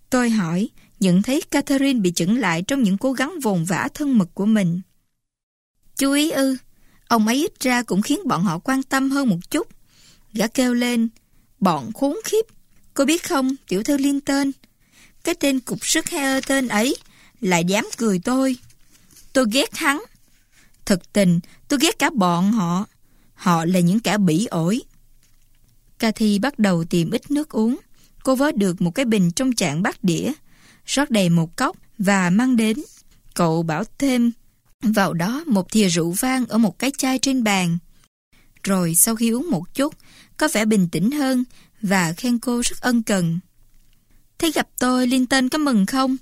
Tôi hỏi, nhận thấy Catherine bị chững lại trong những cố gắng vồn vã thân mật của mình. Chú ý ư, ông ấy ít ra cũng khiến bọn họ quan tâm hơn một chút. Gã kêu lên, bọn khốn khiếp. Cô biết không, tiểu thư Linton, cái tên cục sức tên ấy lại dám cười tôi. Tôi ghét hắn. Thực tình, tôi ghét cả bọn họ. Họ là những kẻ bỉ ổi. Cathy bắt đầu tìm ít nước uống. Cô vớt được một cái bình trong trạng bát đĩa, rót đầy một cốc và mang đến. Cậu bảo thêm vào đó một thìa rượu vang ở một cái chai trên bàn. Rồi sau khi uống một chút, có vẻ bình tĩnh hơn và khen cô rất ân cần. Thế gặp tôi, Linton có mừng không?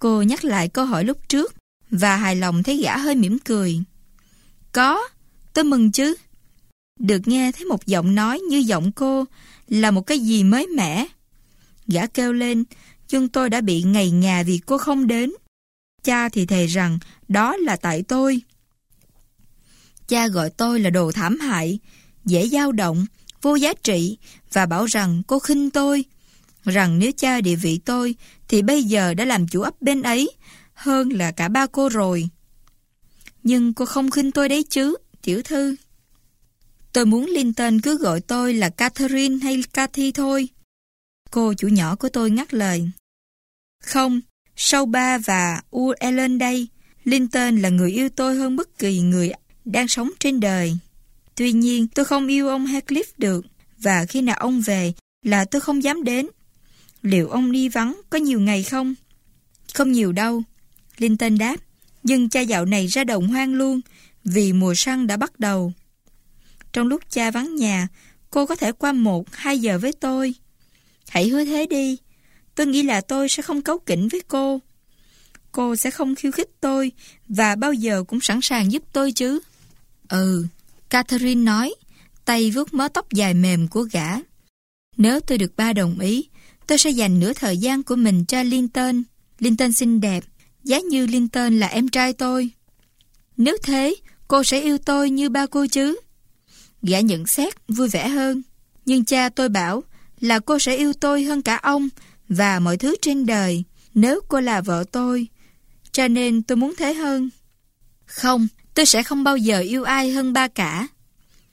Cô nhắc lại câu hỏi lúc trước và hài lòng thấy gã hơi mỉm cười. Có, tôi mừng chứ. Được nghe thấy một giọng nói như giọng cô là một cái gì mới mẻ. Gã kêu lên, nhưng tôi đã bị ngày ngà vì cô không đến. Cha thì thề rằng đó là tại tôi. Cha gọi tôi là đồ thảm hại, dễ dao động, vô giá trị và bảo rằng cô khinh tôi. Rằng nếu cha địa vị tôi thì bây giờ đã làm chủ ấp bên ấy hơn là cả ba cô rồi. Nhưng cô không khinh tôi đấy chứ, tiểu thư. Tôi muốn Linton cứ gọi tôi là Catherine hay Cathy thôi. Cô chủ nhỏ của tôi ngắt lời. Không, sau ba và U Ellen đây, Linton là người yêu tôi hơn bất kỳ người đang sống trên đời. Tuy nhiên, tôi không yêu ông Heathcliff được, và khi nào ông về là tôi không dám đến. Liệu ông đi vắng có nhiều ngày không? Không nhiều đâu. Linton đáp, nhưng cha dạo này ra đồng hoang luôn, vì mùa săn đã bắt đầu. Trong lúc cha vắng nhà, cô có thể qua một, hai giờ với tôi. Hãy hứa thế đi. Tôi nghĩ là tôi sẽ không cấu kỉnh với cô. Cô sẽ không khiêu khích tôi và bao giờ cũng sẵn sàng giúp tôi chứ. Ừ, Catherine nói, tay vuốt mớ tóc dài mềm của gã. Nếu tôi được ba đồng ý, tôi sẽ dành nửa thời gian của mình cho Linton. Linton xinh đẹp, giá như Linton là em trai tôi. Nếu thế, cô sẽ yêu tôi như ba cô chứ? Gã nhận xét vui vẻ hơn. Nhưng cha tôi bảo là cô sẽ yêu tôi hơn cả ông và mọi thứ trên đời nếu cô là vợ tôi. Cho nên tôi muốn thế hơn. Không, tôi sẽ không bao giờ yêu ai hơn ba cả.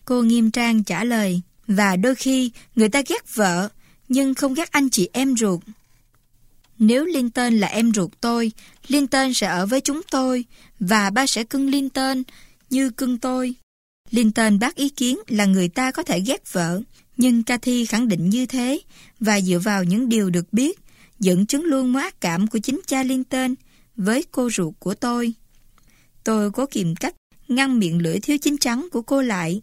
Cô nghiêm trang trả lời. Và đôi khi người ta ghét vợ nhưng không ghét anh chị em ruột. Nếu Linton là em ruột tôi, Linton sẽ ở với chúng tôi và ba sẽ cưng Linton như cưng tôi. Linton bác ý kiến là người ta có thể ghét vợ, nhưng Cathy khẳng định như thế và dựa vào những điều được biết, dẫn chứng luôn mối ác cảm của chính cha Linton với cô ruột của tôi. Tôi cố kiềm cách ngăn miệng lưỡi thiếu chín chắn của cô lại.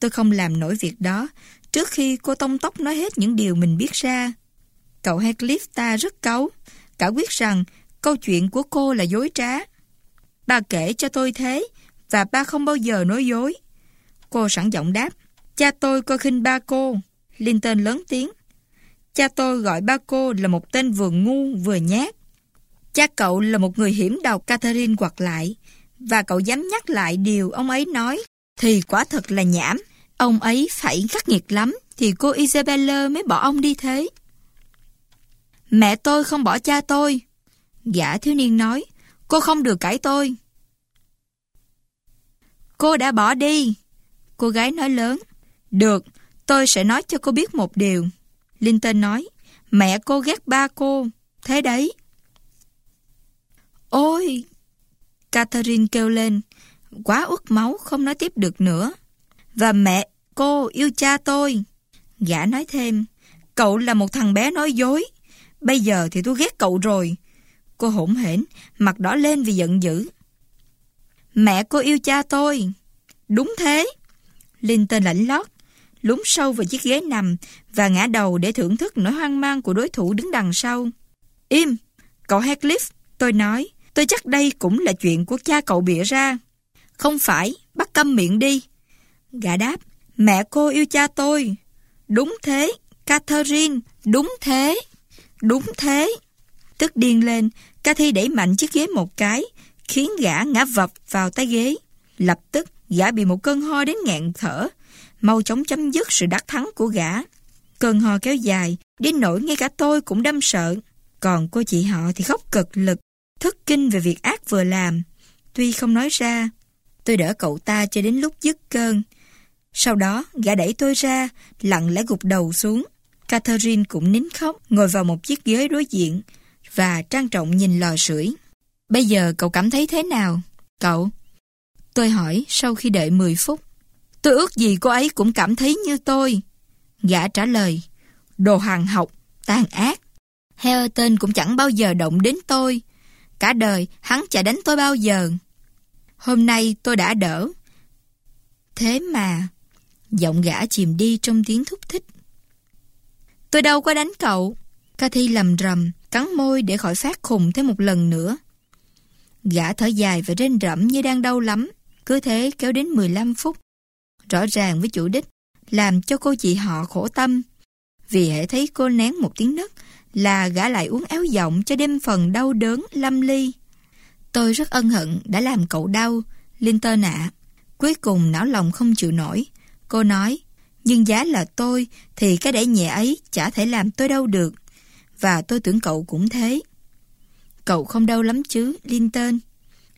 Tôi không làm nổi việc đó trước khi cô tông tóc nói hết những điều mình biết ra. Cậu Heathcliff ta rất cáu, cả quyết rằng câu chuyện của cô là dối trá. Bà kể cho tôi thế, và ba không bao giờ nói dối. Cô sẵn giọng đáp, cha tôi coi khinh ba cô. Linton lớn tiếng. Cha tôi gọi ba cô là một tên vừa ngu vừa nhát. Cha cậu là một người hiểm độc Catherine quật lại, và cậu dám nhắc lại điều ông ấy nói, thì quả thật là nhảm. Ông ấy phải khắc nghiệt lắm, thì cô Isabella mới bỏ ông đi thế. Mẹ tôi không bỏ cha tôi. Gã thiếu niên nói, cô không được cãi tôi. Cô đã bỏ đi. Cô gái nói lớn. Được, tôi sẽ nói cho cô biết một điều. Linton nói, mẹ cô ghét ba cô. Thế đấy. Ôi! Catherine kêu lên, quá ướt máu không nói tiếp được nữa. Và mẹ cô yêu cha tôi. Gã nói thêm, cậu là một thằng bé nói dối. Bây giờ thì tôi ghét cậu rồi. Cô hỗn hển, mặt đỏ lên vì giận dữ. Mẹ cô yêu cha tôi. Đúng thế. linh tên lạnh lót, lún sâu vào chiếc ghế nằm và ngã đầu để thưởng thức nỗi hoang mang của đối thủ đứng đằng sau. Im, cậu Heathcliff, tôi nói, tôi chắc đây cũng là chuyện của cha cậu bịa ra. Không phải, bắt câm miệng đi. Gã đáp, mẹ cô yêu cha tôi. Đúng thế, Catherine, đúng thế, đúng thế. Tức điên lên, Cathy đẩy mạnh chiếc ghế một cái, khiến gã ngã vập vào tay ghế. Lập tức, gã bị một cơn ho đến ngạn thở, mau chóng chấm dứt sự đắc thắng của gã. Cơn ho kéo dài, đến nỗi ngay cả tôi cũng đâm sợ. Còn cô chị họ thì khóc cực lực, thất kinh về việc ác vừa làm. Tuy không nói ra, tôi đỡ cậu ta cho đến lúc dứt cơn. Sau đó, gã đẩy tôi ra, lặng lẽ gục đầu xuống. Catherine cũng nín khóc, ngồi vào một chiếc ghế đối diện và trang trọng nhìn lò sưởi. Bây giờ cậu cảm thấy thế nào? Cậu? Tôi hỏi sau khi đợi 10 phút. Tôi ước gì cô ấy cũng cảm thấy như tôi. Gã trả lời. Đồ hàng học, tàn ác. Hailton cũng chẳng bao giờ động đến tôi. Cả đời hắn chả đánh tôi bao giờ. Hôm nay tôi đã đỡ. Thế mà... Giọng gã chìm đi trong tiếng thúc thích. Tôi đâu có đánh cậu. Cathy lầm rầm, cắn môi để khỏi phát khùng thêm một lần nữa. Gã thở dài và rên rẫm như đang đau lắm, cứ thế kéo đến 15 phút. Rõ ràng với chủ đích, làm cho cô chị họ khổ tâm. Vì hãy thấy cô nén một tiếng nấc là gã lại uống áo giọng cho đêm phần đau đớn lâm ly. Tôi rất ân hận đã làm cậu đau, Linton ạ. Cuối cùng não lòng không chịu nổi. Cô nói, nhưng giá là tôi thì cái đẩy nhẹ ấy chả thể làm tôi đau được. Và tôi tưởng cậu cũng thế. Cậu không đau lắm chứ, Linton.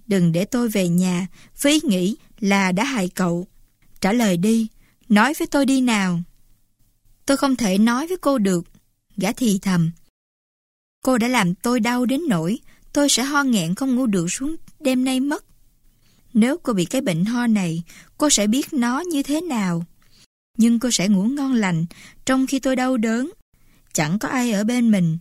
Đừng để tôi về nhà với ý nghĩ là đã hại cậu. Trả lời đi, nói với tôi đi nào. Tôi không thể nói với cô được. Gã thì thầm. Cô đã làm tôi đau đến nỗi tôi sẽ ho nghẹn không ngủ được xuống đêm nay mất. Nếu cô bị cái bệnh ho này, cô sẽ biết nó như thế nào. Nhưng cô sẽ ngủ ngon lành trong khi tôi đau đớn. Chẳng có ai ở bên mình.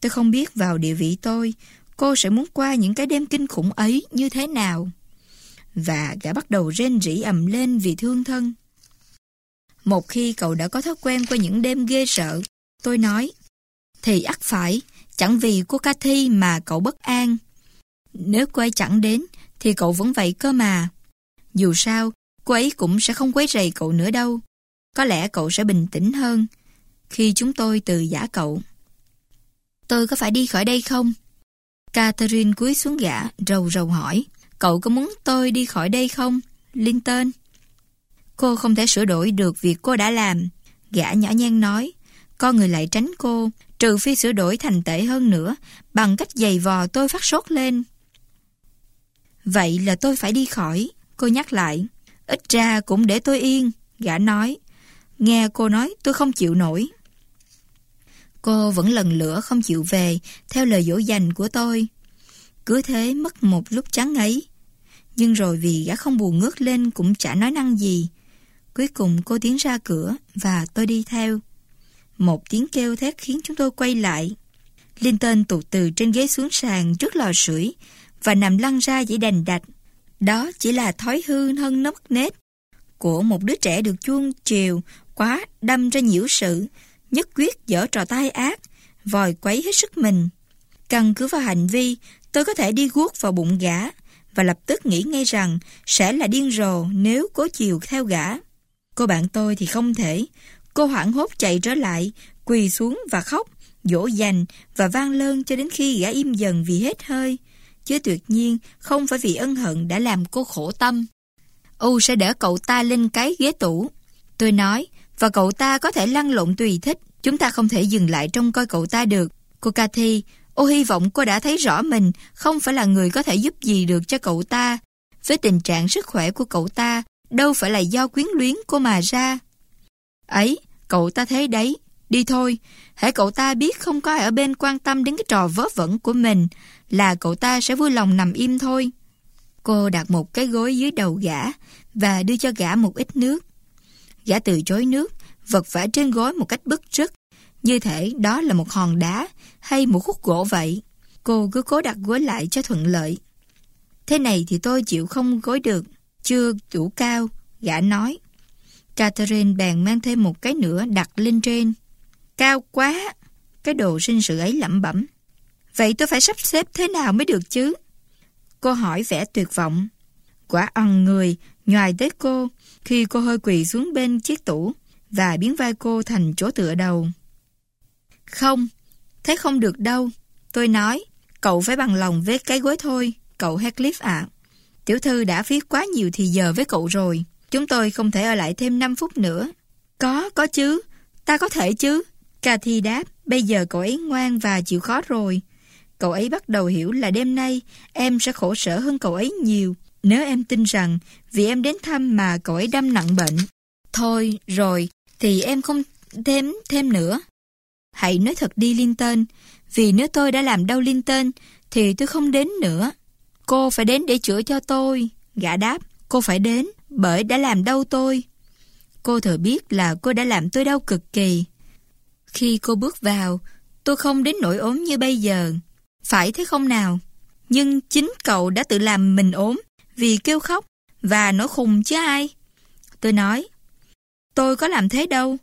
Tôi không biết vào địa vị tôi, cô sẽ muốn qua những cái đêm kinh khủng ấy như thế nào. Và gã bắt đầu rên rỉ ầm lên vì thương thân. Một khi cậu đã có thói quen qua những đêm ghê sợ, tôi nói, thì ắt phải, chẳng vì cô Cathy mà cậu bất an. Nếu cô ấy chẳng đến, thì cậu vẫn vậy cơ mà. Dù sao, cô ấy cũng sẽ không quấy rầy cậu nữa đâu. Có lẽ cậu sẽ bình tĩnh hơn khi chúng tôi từ giả cậu. Tôi có phải đi khỏi đây không? Catherine cúi xuống gã, rầu rầu hỏi. Cậu có muốn tôi đi khỏi đây không, Linton? Cô không thể sửa đổi được việc cô đã làm. Gã nhỏ nhen nói. Con người lại tránh cô, trừ phi sửa đổi thành tệ hơn nữa, bằng cách giày vò tôi phát sốt lên. Vậy là tôi phải đi khỏi, cô nhắc lại. Ít ra cũng để tôi yên, gã nói. Nghe cô nói tôi không chịu nổi. Cô vẫn lần lửa không chịu về, theo lời dỗ dành của tôi. Cứ thế mất một lúc trắng ấy. Nhưng rồi vì gã không buồn ngước lên cũng chả nói năng gì. Cuối cùng cô tiến ra cửa và tôi đi theo. Một tiếng kêu thét khiến chúng tôi quay lại. Linton tụt từ trên ghế xuống sàn trước lò sưởi và nằm lăn ra dãy đành đạch. Đó chỉ là thói hư hơn nấc nết của một đứa trẻ được chuông chiều quá đâm ra nhiễu sự, nhất quyết dở trò tai ác, vòi quấy hết sức mình. Căn cứ vào hành vi, tôi có thể đi guốc vào bụng gã và lập tức nghĩ ngay rằng sẽ là điên rồ nếu cố chiều theo gã. Cô bạn tôi thì không thể. Cô hoảng hốt chạy trở lại, quỳ xuống và khóc, dỗ dành và vang lơn cho đến khi gã im dần vì hết hơi chứ tuyệt nhiên không phải vì ân hận đã làm cô khổ tâm. U sẽ đỡ cậu ta lên cái ghế tủ. Tôi nói, và cậu ta có thể lăn lộn tùy thích, chúng ta không thể dừng lại trông coi cậu ta được. Cô Cathy, ô hy vọng cô đã thấy rõ mình không phải là người có thể giúp gì được cho cậu ta. Với tình trạng sức khỏe của cậu ta, đâu phải là do quyến luyến cô mà ra. Ấy, cậu ta thấy đấy, đi thôi, hãy cậu ta biết không có ai ở bên quan tâm đến cái trò vớ vẩn của mình, là cậu ta sẽ vui lòng nằm im thôi. Cô đặt một cái gối dưới đầu gã và đưa cho gã một ít nước. Gã từ chối nước, vật vã trên gối một cách bức rứt, như thể đó là một hòn đá hay một khúc gỗ vậy. Cô cứ cố đặt gối lại cho thuận lợi. Thế này thì tôi chịu không gối được, chưa đủ cao, gã nói. Catherine bèn mang thêm một cái nữa đặt lên trên. Cao quá! Cái đồ sinh sự ấy lẩm bẩm. Vậy tôi phải sắp xếp thế nào mới được chứ? Cô hỏi vẻ tuyệt vọng. Quả ẩn người, nhòi tới cô, khi cô hơi quỳ xuống bên chiếc tủ và biến vai cô thành chỗ tựa đầu. Không, thế không được đâu. Tôi nói, cậu phải bằng lòng với cái gối thôi, cậu Heathcliff ạ. Tiểu thư đã phí quá nhiều thì giờ với cậu rồi. Chúng tôi không thể ở lại thêm 5 phút nữa. Có, có chứ. Ta có thể chứ. Cathy đáp, bây giờ cậu ấy ngoan và chịu khó rồi. Cậu ấy bắt đầu hiểu là đêm nay em sẽ khổ sở hơn cậu ấy nhiều nếu em tin rằng vì em đến thăm mà cậu ấy đâm nặng bệnh. Thôi, rồi, thì em không thêm thêm nữa. Hãy nói thật đi Linton, vì nếu tôi đã làm đau Linton thì tôi không đến nữa. Cô phải đến để chữa cho tôi. Gã đáp, cô phải đến bởi đã làm đau tôi. Cô thừa biết là cô đã làm tôi đau cực kỳ. Khi cô bước vào, tôi không đến nỗi ốm như bây giờ. Phải thế không nào? Nhưng chính cậu đã tự làm mình ốm vì kêu khóc và nổi khùng chứ ai. Tôi nói, tôi có làm thế đâu.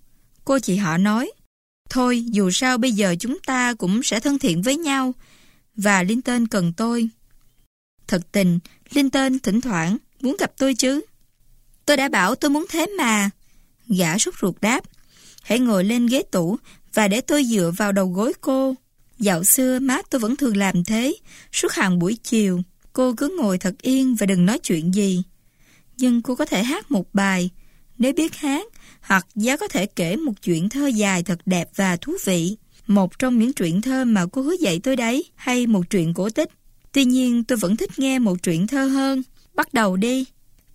Cô chị họ nói, thôi dù sao bây giờ chúng ta cũng sẽ thân thiện với nhau và Linton cần tôi. Thật tình, Linton thỉnh thoảng muốn gặp tôi chứ. Tôi đã bảo tôi muốn thế mà. Gã sốt ruột đáp, hãy ngồi lên ghế tủ và để tôi dựa vào đầu gối cô. Dạo xưa má tôi vẫn thường làm thế, suốt hàng buổi chiều. Cô cứ ngồi thật yên và đừng nói chuyện gì. Nhưng cô có thể hát một bài, nếu biết hát, hoặc giá có thể kể một chuyện thơ dài thật đẹp và thú vị. Một trong những truyện thơ mà cô hứa dạy tôi đấy, hay một truyện cổ tích. Tuy nhiên tôi vẫn thích nghe một truyện thơ hơn. Bắt đầu đi.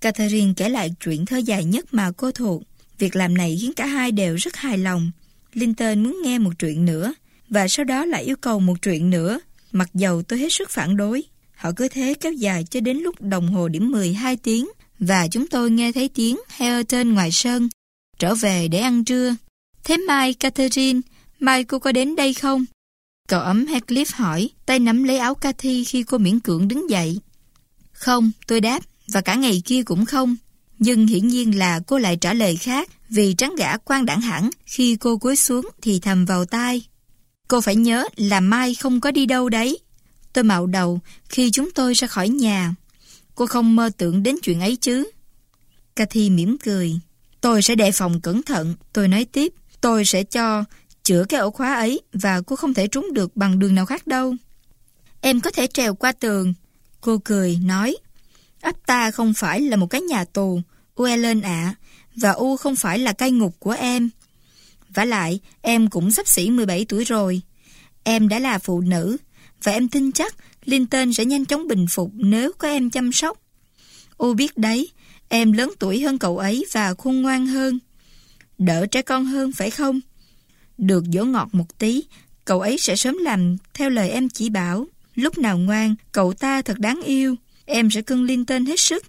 Catherine kể lại truyện thơ dài nhất mà cô thuộc. Việc làm này khiến cả hai đều rất hài lòng. Linton muốn nghe một chuyện nữa, và sau đó lại yêu cầu một chuyện nữa, mặc dầu tôi hết sức phản đối. Họ cứ thế kéo dài cho đến lúc đồng hồ điểm 12 tiếng, và chúng tôi nghe thấy tiếng Hailton ngoài sân, trở về để ăn trưa. Thế mai, Catherine, mai cô có đến đây không? Cậu ấm Heathcliff hỏi, tay nắm lấy áo Cathy khi cô miễn cưỡng đứng dậy. Không, tôi đáp, và cả ngày kia cũng không. Nhưng hiển nhiên là cô lại trả lời khác, vì trắng gã quan đẳng hẳn khi cô cúi xuống thì thầm vào tai. Cô phải nhớ là Mai không có đi đâu đấy. Tôi mạo đầu khi chúng tôi ra khỏi nhà. Cô không mơ tưởng đến chuyện ấy chứ. Cathy mỉm cười. Tôi sẽ đề phòng cẩn thận. Tôi nói tiếp. Tôi sẽ cho chữa cái ổ khóa ấy và cô không thể trúng được bằng đường nào khác đâu. Em có thể trèo qua tường. Cô cười, nói. Ấp ta không phải là một cái nhà tù. u lên ạ. và U không phải là cai ngục của em. vả lại, em cũng sắp xỉ 17 tuổi rồi. Em đã là phụ nữ, và em tin chắc Linton sẽ nhanh chóng bình phục nếu có em chăm sóc. U biết đấy, em lớn tuổi hơn cậu ấy và khôn ngoan hơn. Đỡ trẻ con hơn phải không? Được dỗ ngọt một tí, cậu ấy sẽ sớm làm theo lời em chỉ bảo. Lúc nào ngoan, cậu ta thật đáng yêu. Em sẽ cưng Linton hết sức.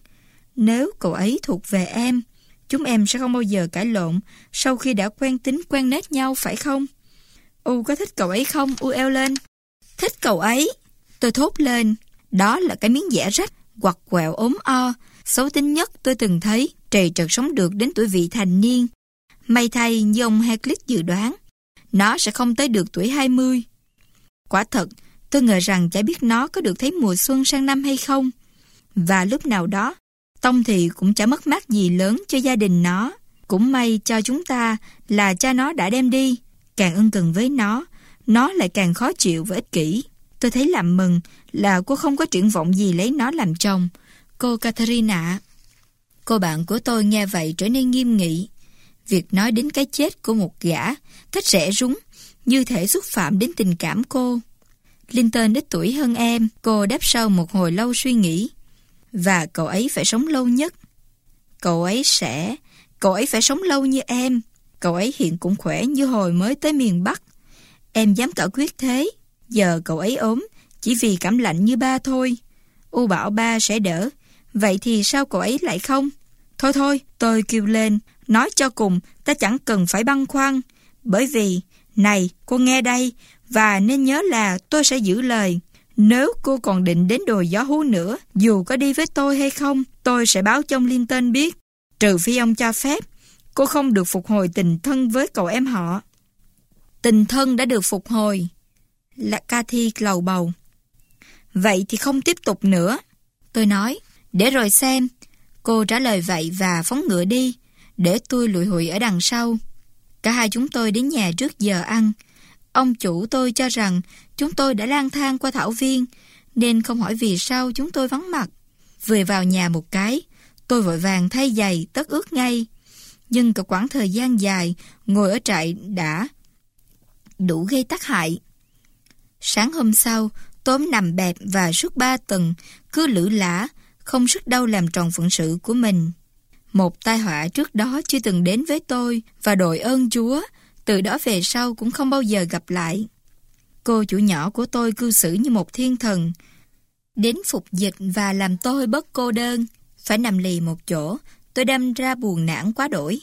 Nếu cậu ấy thuộc về em, chúng em sẽ không bao giờ cãi lộn sau khi đã quen tính quen nết nhau phải không? U có thích cậu ấy không, U eo lên? Thích cậu ấy. Tôi thốt lên. Đó là cái miếng dẻ rách, quặt quẹo ốm o, xấu tính nhất tôi từng thấy, trầy trật sống được đến tuổi vị thành niên. May thay như ông Heathcliff dự đoán, nó sẽ không tới được tuổi 20. Quả thật, tôi ngờ rằng chả biết nó có được thấy mùa xuân sang năm hay không. Và lúc nào đó, Tông thì cũng chả mất mát gì lớn cho gia đình nó. Cũng may cho chúng ta là cha nó đã đem đi. Càng ân cần với nó, nó lại càng khó chịu và ích kỷ. Tôi thấy làm mừng là cô không có triển vọng gì lấy nó làm chồng. Cô Katharina Cô bạn của tôi nghe vậy trở nên nghiêm nghị. Việc nói đến cái chết của một gã, thích rẻ rúng, như thể xúc phạm đến tình cảm cô. Linton ít tuổi hơn em, cô đáp sau một hồi lâu suy nghĩ. Và cậu ấy phải sống lâu nhất. Cậu ấy sẽ... Cậu ấy phải sống lâu như em. Cậu ấy hiện cũng khỏe như hồi mới tới miền Bắc. Em dám cỡ quyết thế. Giờ cậu ấy ốm, chỉ vì cảm lạnh như ba thôi. U bảo ba sẽ đỡ. Vậy thì sao cậu ấy lại không? Thôi thôi, tôi kêu lên. Nói cho cùng, ta chẳng cần phải băn khoăn. Bởi vì, này, cô nghe đây, và nên nhớ là tôi sẽ giữ lời. Nếu cô còn định đến đồi gió hú nữa, dù có đi với tôi hay không, tôi sẽ báo cho ông Liên tên biết. Trừ phi ông cho phép, cô không được phục hồi tình thân với cậu em họ. Tình thân đã được phục hồi. Là Cathy lầu bầu. Vậy thì không tiếp tục nữa. Tôi nói, để rồi xem. Cô trả lời vậy và phóng ngựa đi, để tôi lùi hụi ở đằng sau. Cả hai chúng tôi đến nhà trước giờ ăn. Ông chủ tôi cho rằng chúng tôi đã lang thang qua thảo viên, nên không hỏi vì sao chúng tôi vắng mặt. Vừa vào nhà một cái, tôi vội vàng thay giày tất ướt ngay. Nhưng cả quãng thời gian dài ngồi ở trại đã đủ gây tác hại. Sáng hôm sau, tóm nằm bẹp và suốt ba tuần, cứ lử lã, không sức đâu làm tròn phận sự của mình. Một tai họa trước đó chưa từng đến với tôi và đội ơn Chúa, từ đó về sau cũng không bao giờ gặp lại. Cô chủ nhỏ của tôi cư xử như một thiên thần, đến phục dịch và làm tôi bất cô đơn. Phải nằm lì một chỗ, tôi đâm ra buồn nản quá đổi.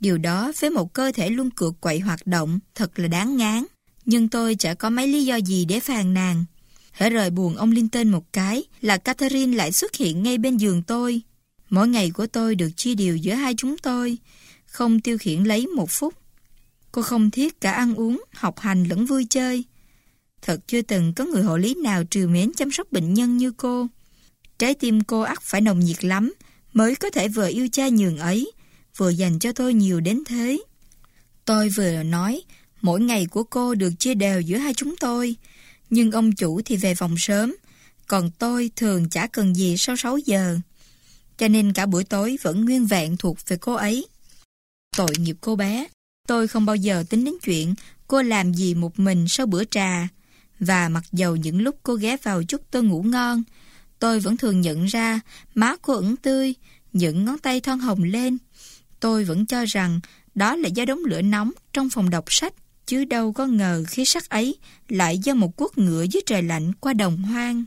Điều đó với một cơ thể luôn cược quậy hoạt động thật là đáng ngán. Nhưng tôi chả có mấy lý do gì để phàn nàn. Hễ rời buồn ông Linh một cái là Catherine lại xuất hiện ngay bên giường tôi. Mỗi ngày của tôi được chia đều giữa hai chúng tôi, không tiêu khiển lấy một phút. Cô không thiết cả ăn uống, học hành lẫn vui chơi. Thật chưa từng có người hộ lý nào trừ mến chăm sóc bệnh nhân như cô. Trái tim cô ắt phải nồng nhiệt lắm mới có thể vừa yêu cha nhường ấy, vừa dành cho tôi nhiều đến thế. Tôi vừa nói, Mỗi ngày của cô được chia đều giữa hai chúng tôi, nhưng ông chủ thì về phòng sớm, còn tôi thường chả cần gì sau 6 giờ. Cho nên cả buổi tối vẫn nguyên vẹn thuộc về cô ấy. Tội nghiệp cô bé, tôi không bao giờ tính đến chuyện cô làm gì một mình sau bữa trà. Và mặc dầu những lúc cô ghé vào chút tôi ngủ ngon, tôi vẫn thường nhận ra má cô ẩn tươi, những ngón tay thon hồng lên. Tôi vẫn cho rằng đó là do đống lửa nóng trong phòng đọc sách, chứ đâu có ngờ khí sắc ấy lại do một quốc ngựa dưới trời lạnh qua đồng hoang.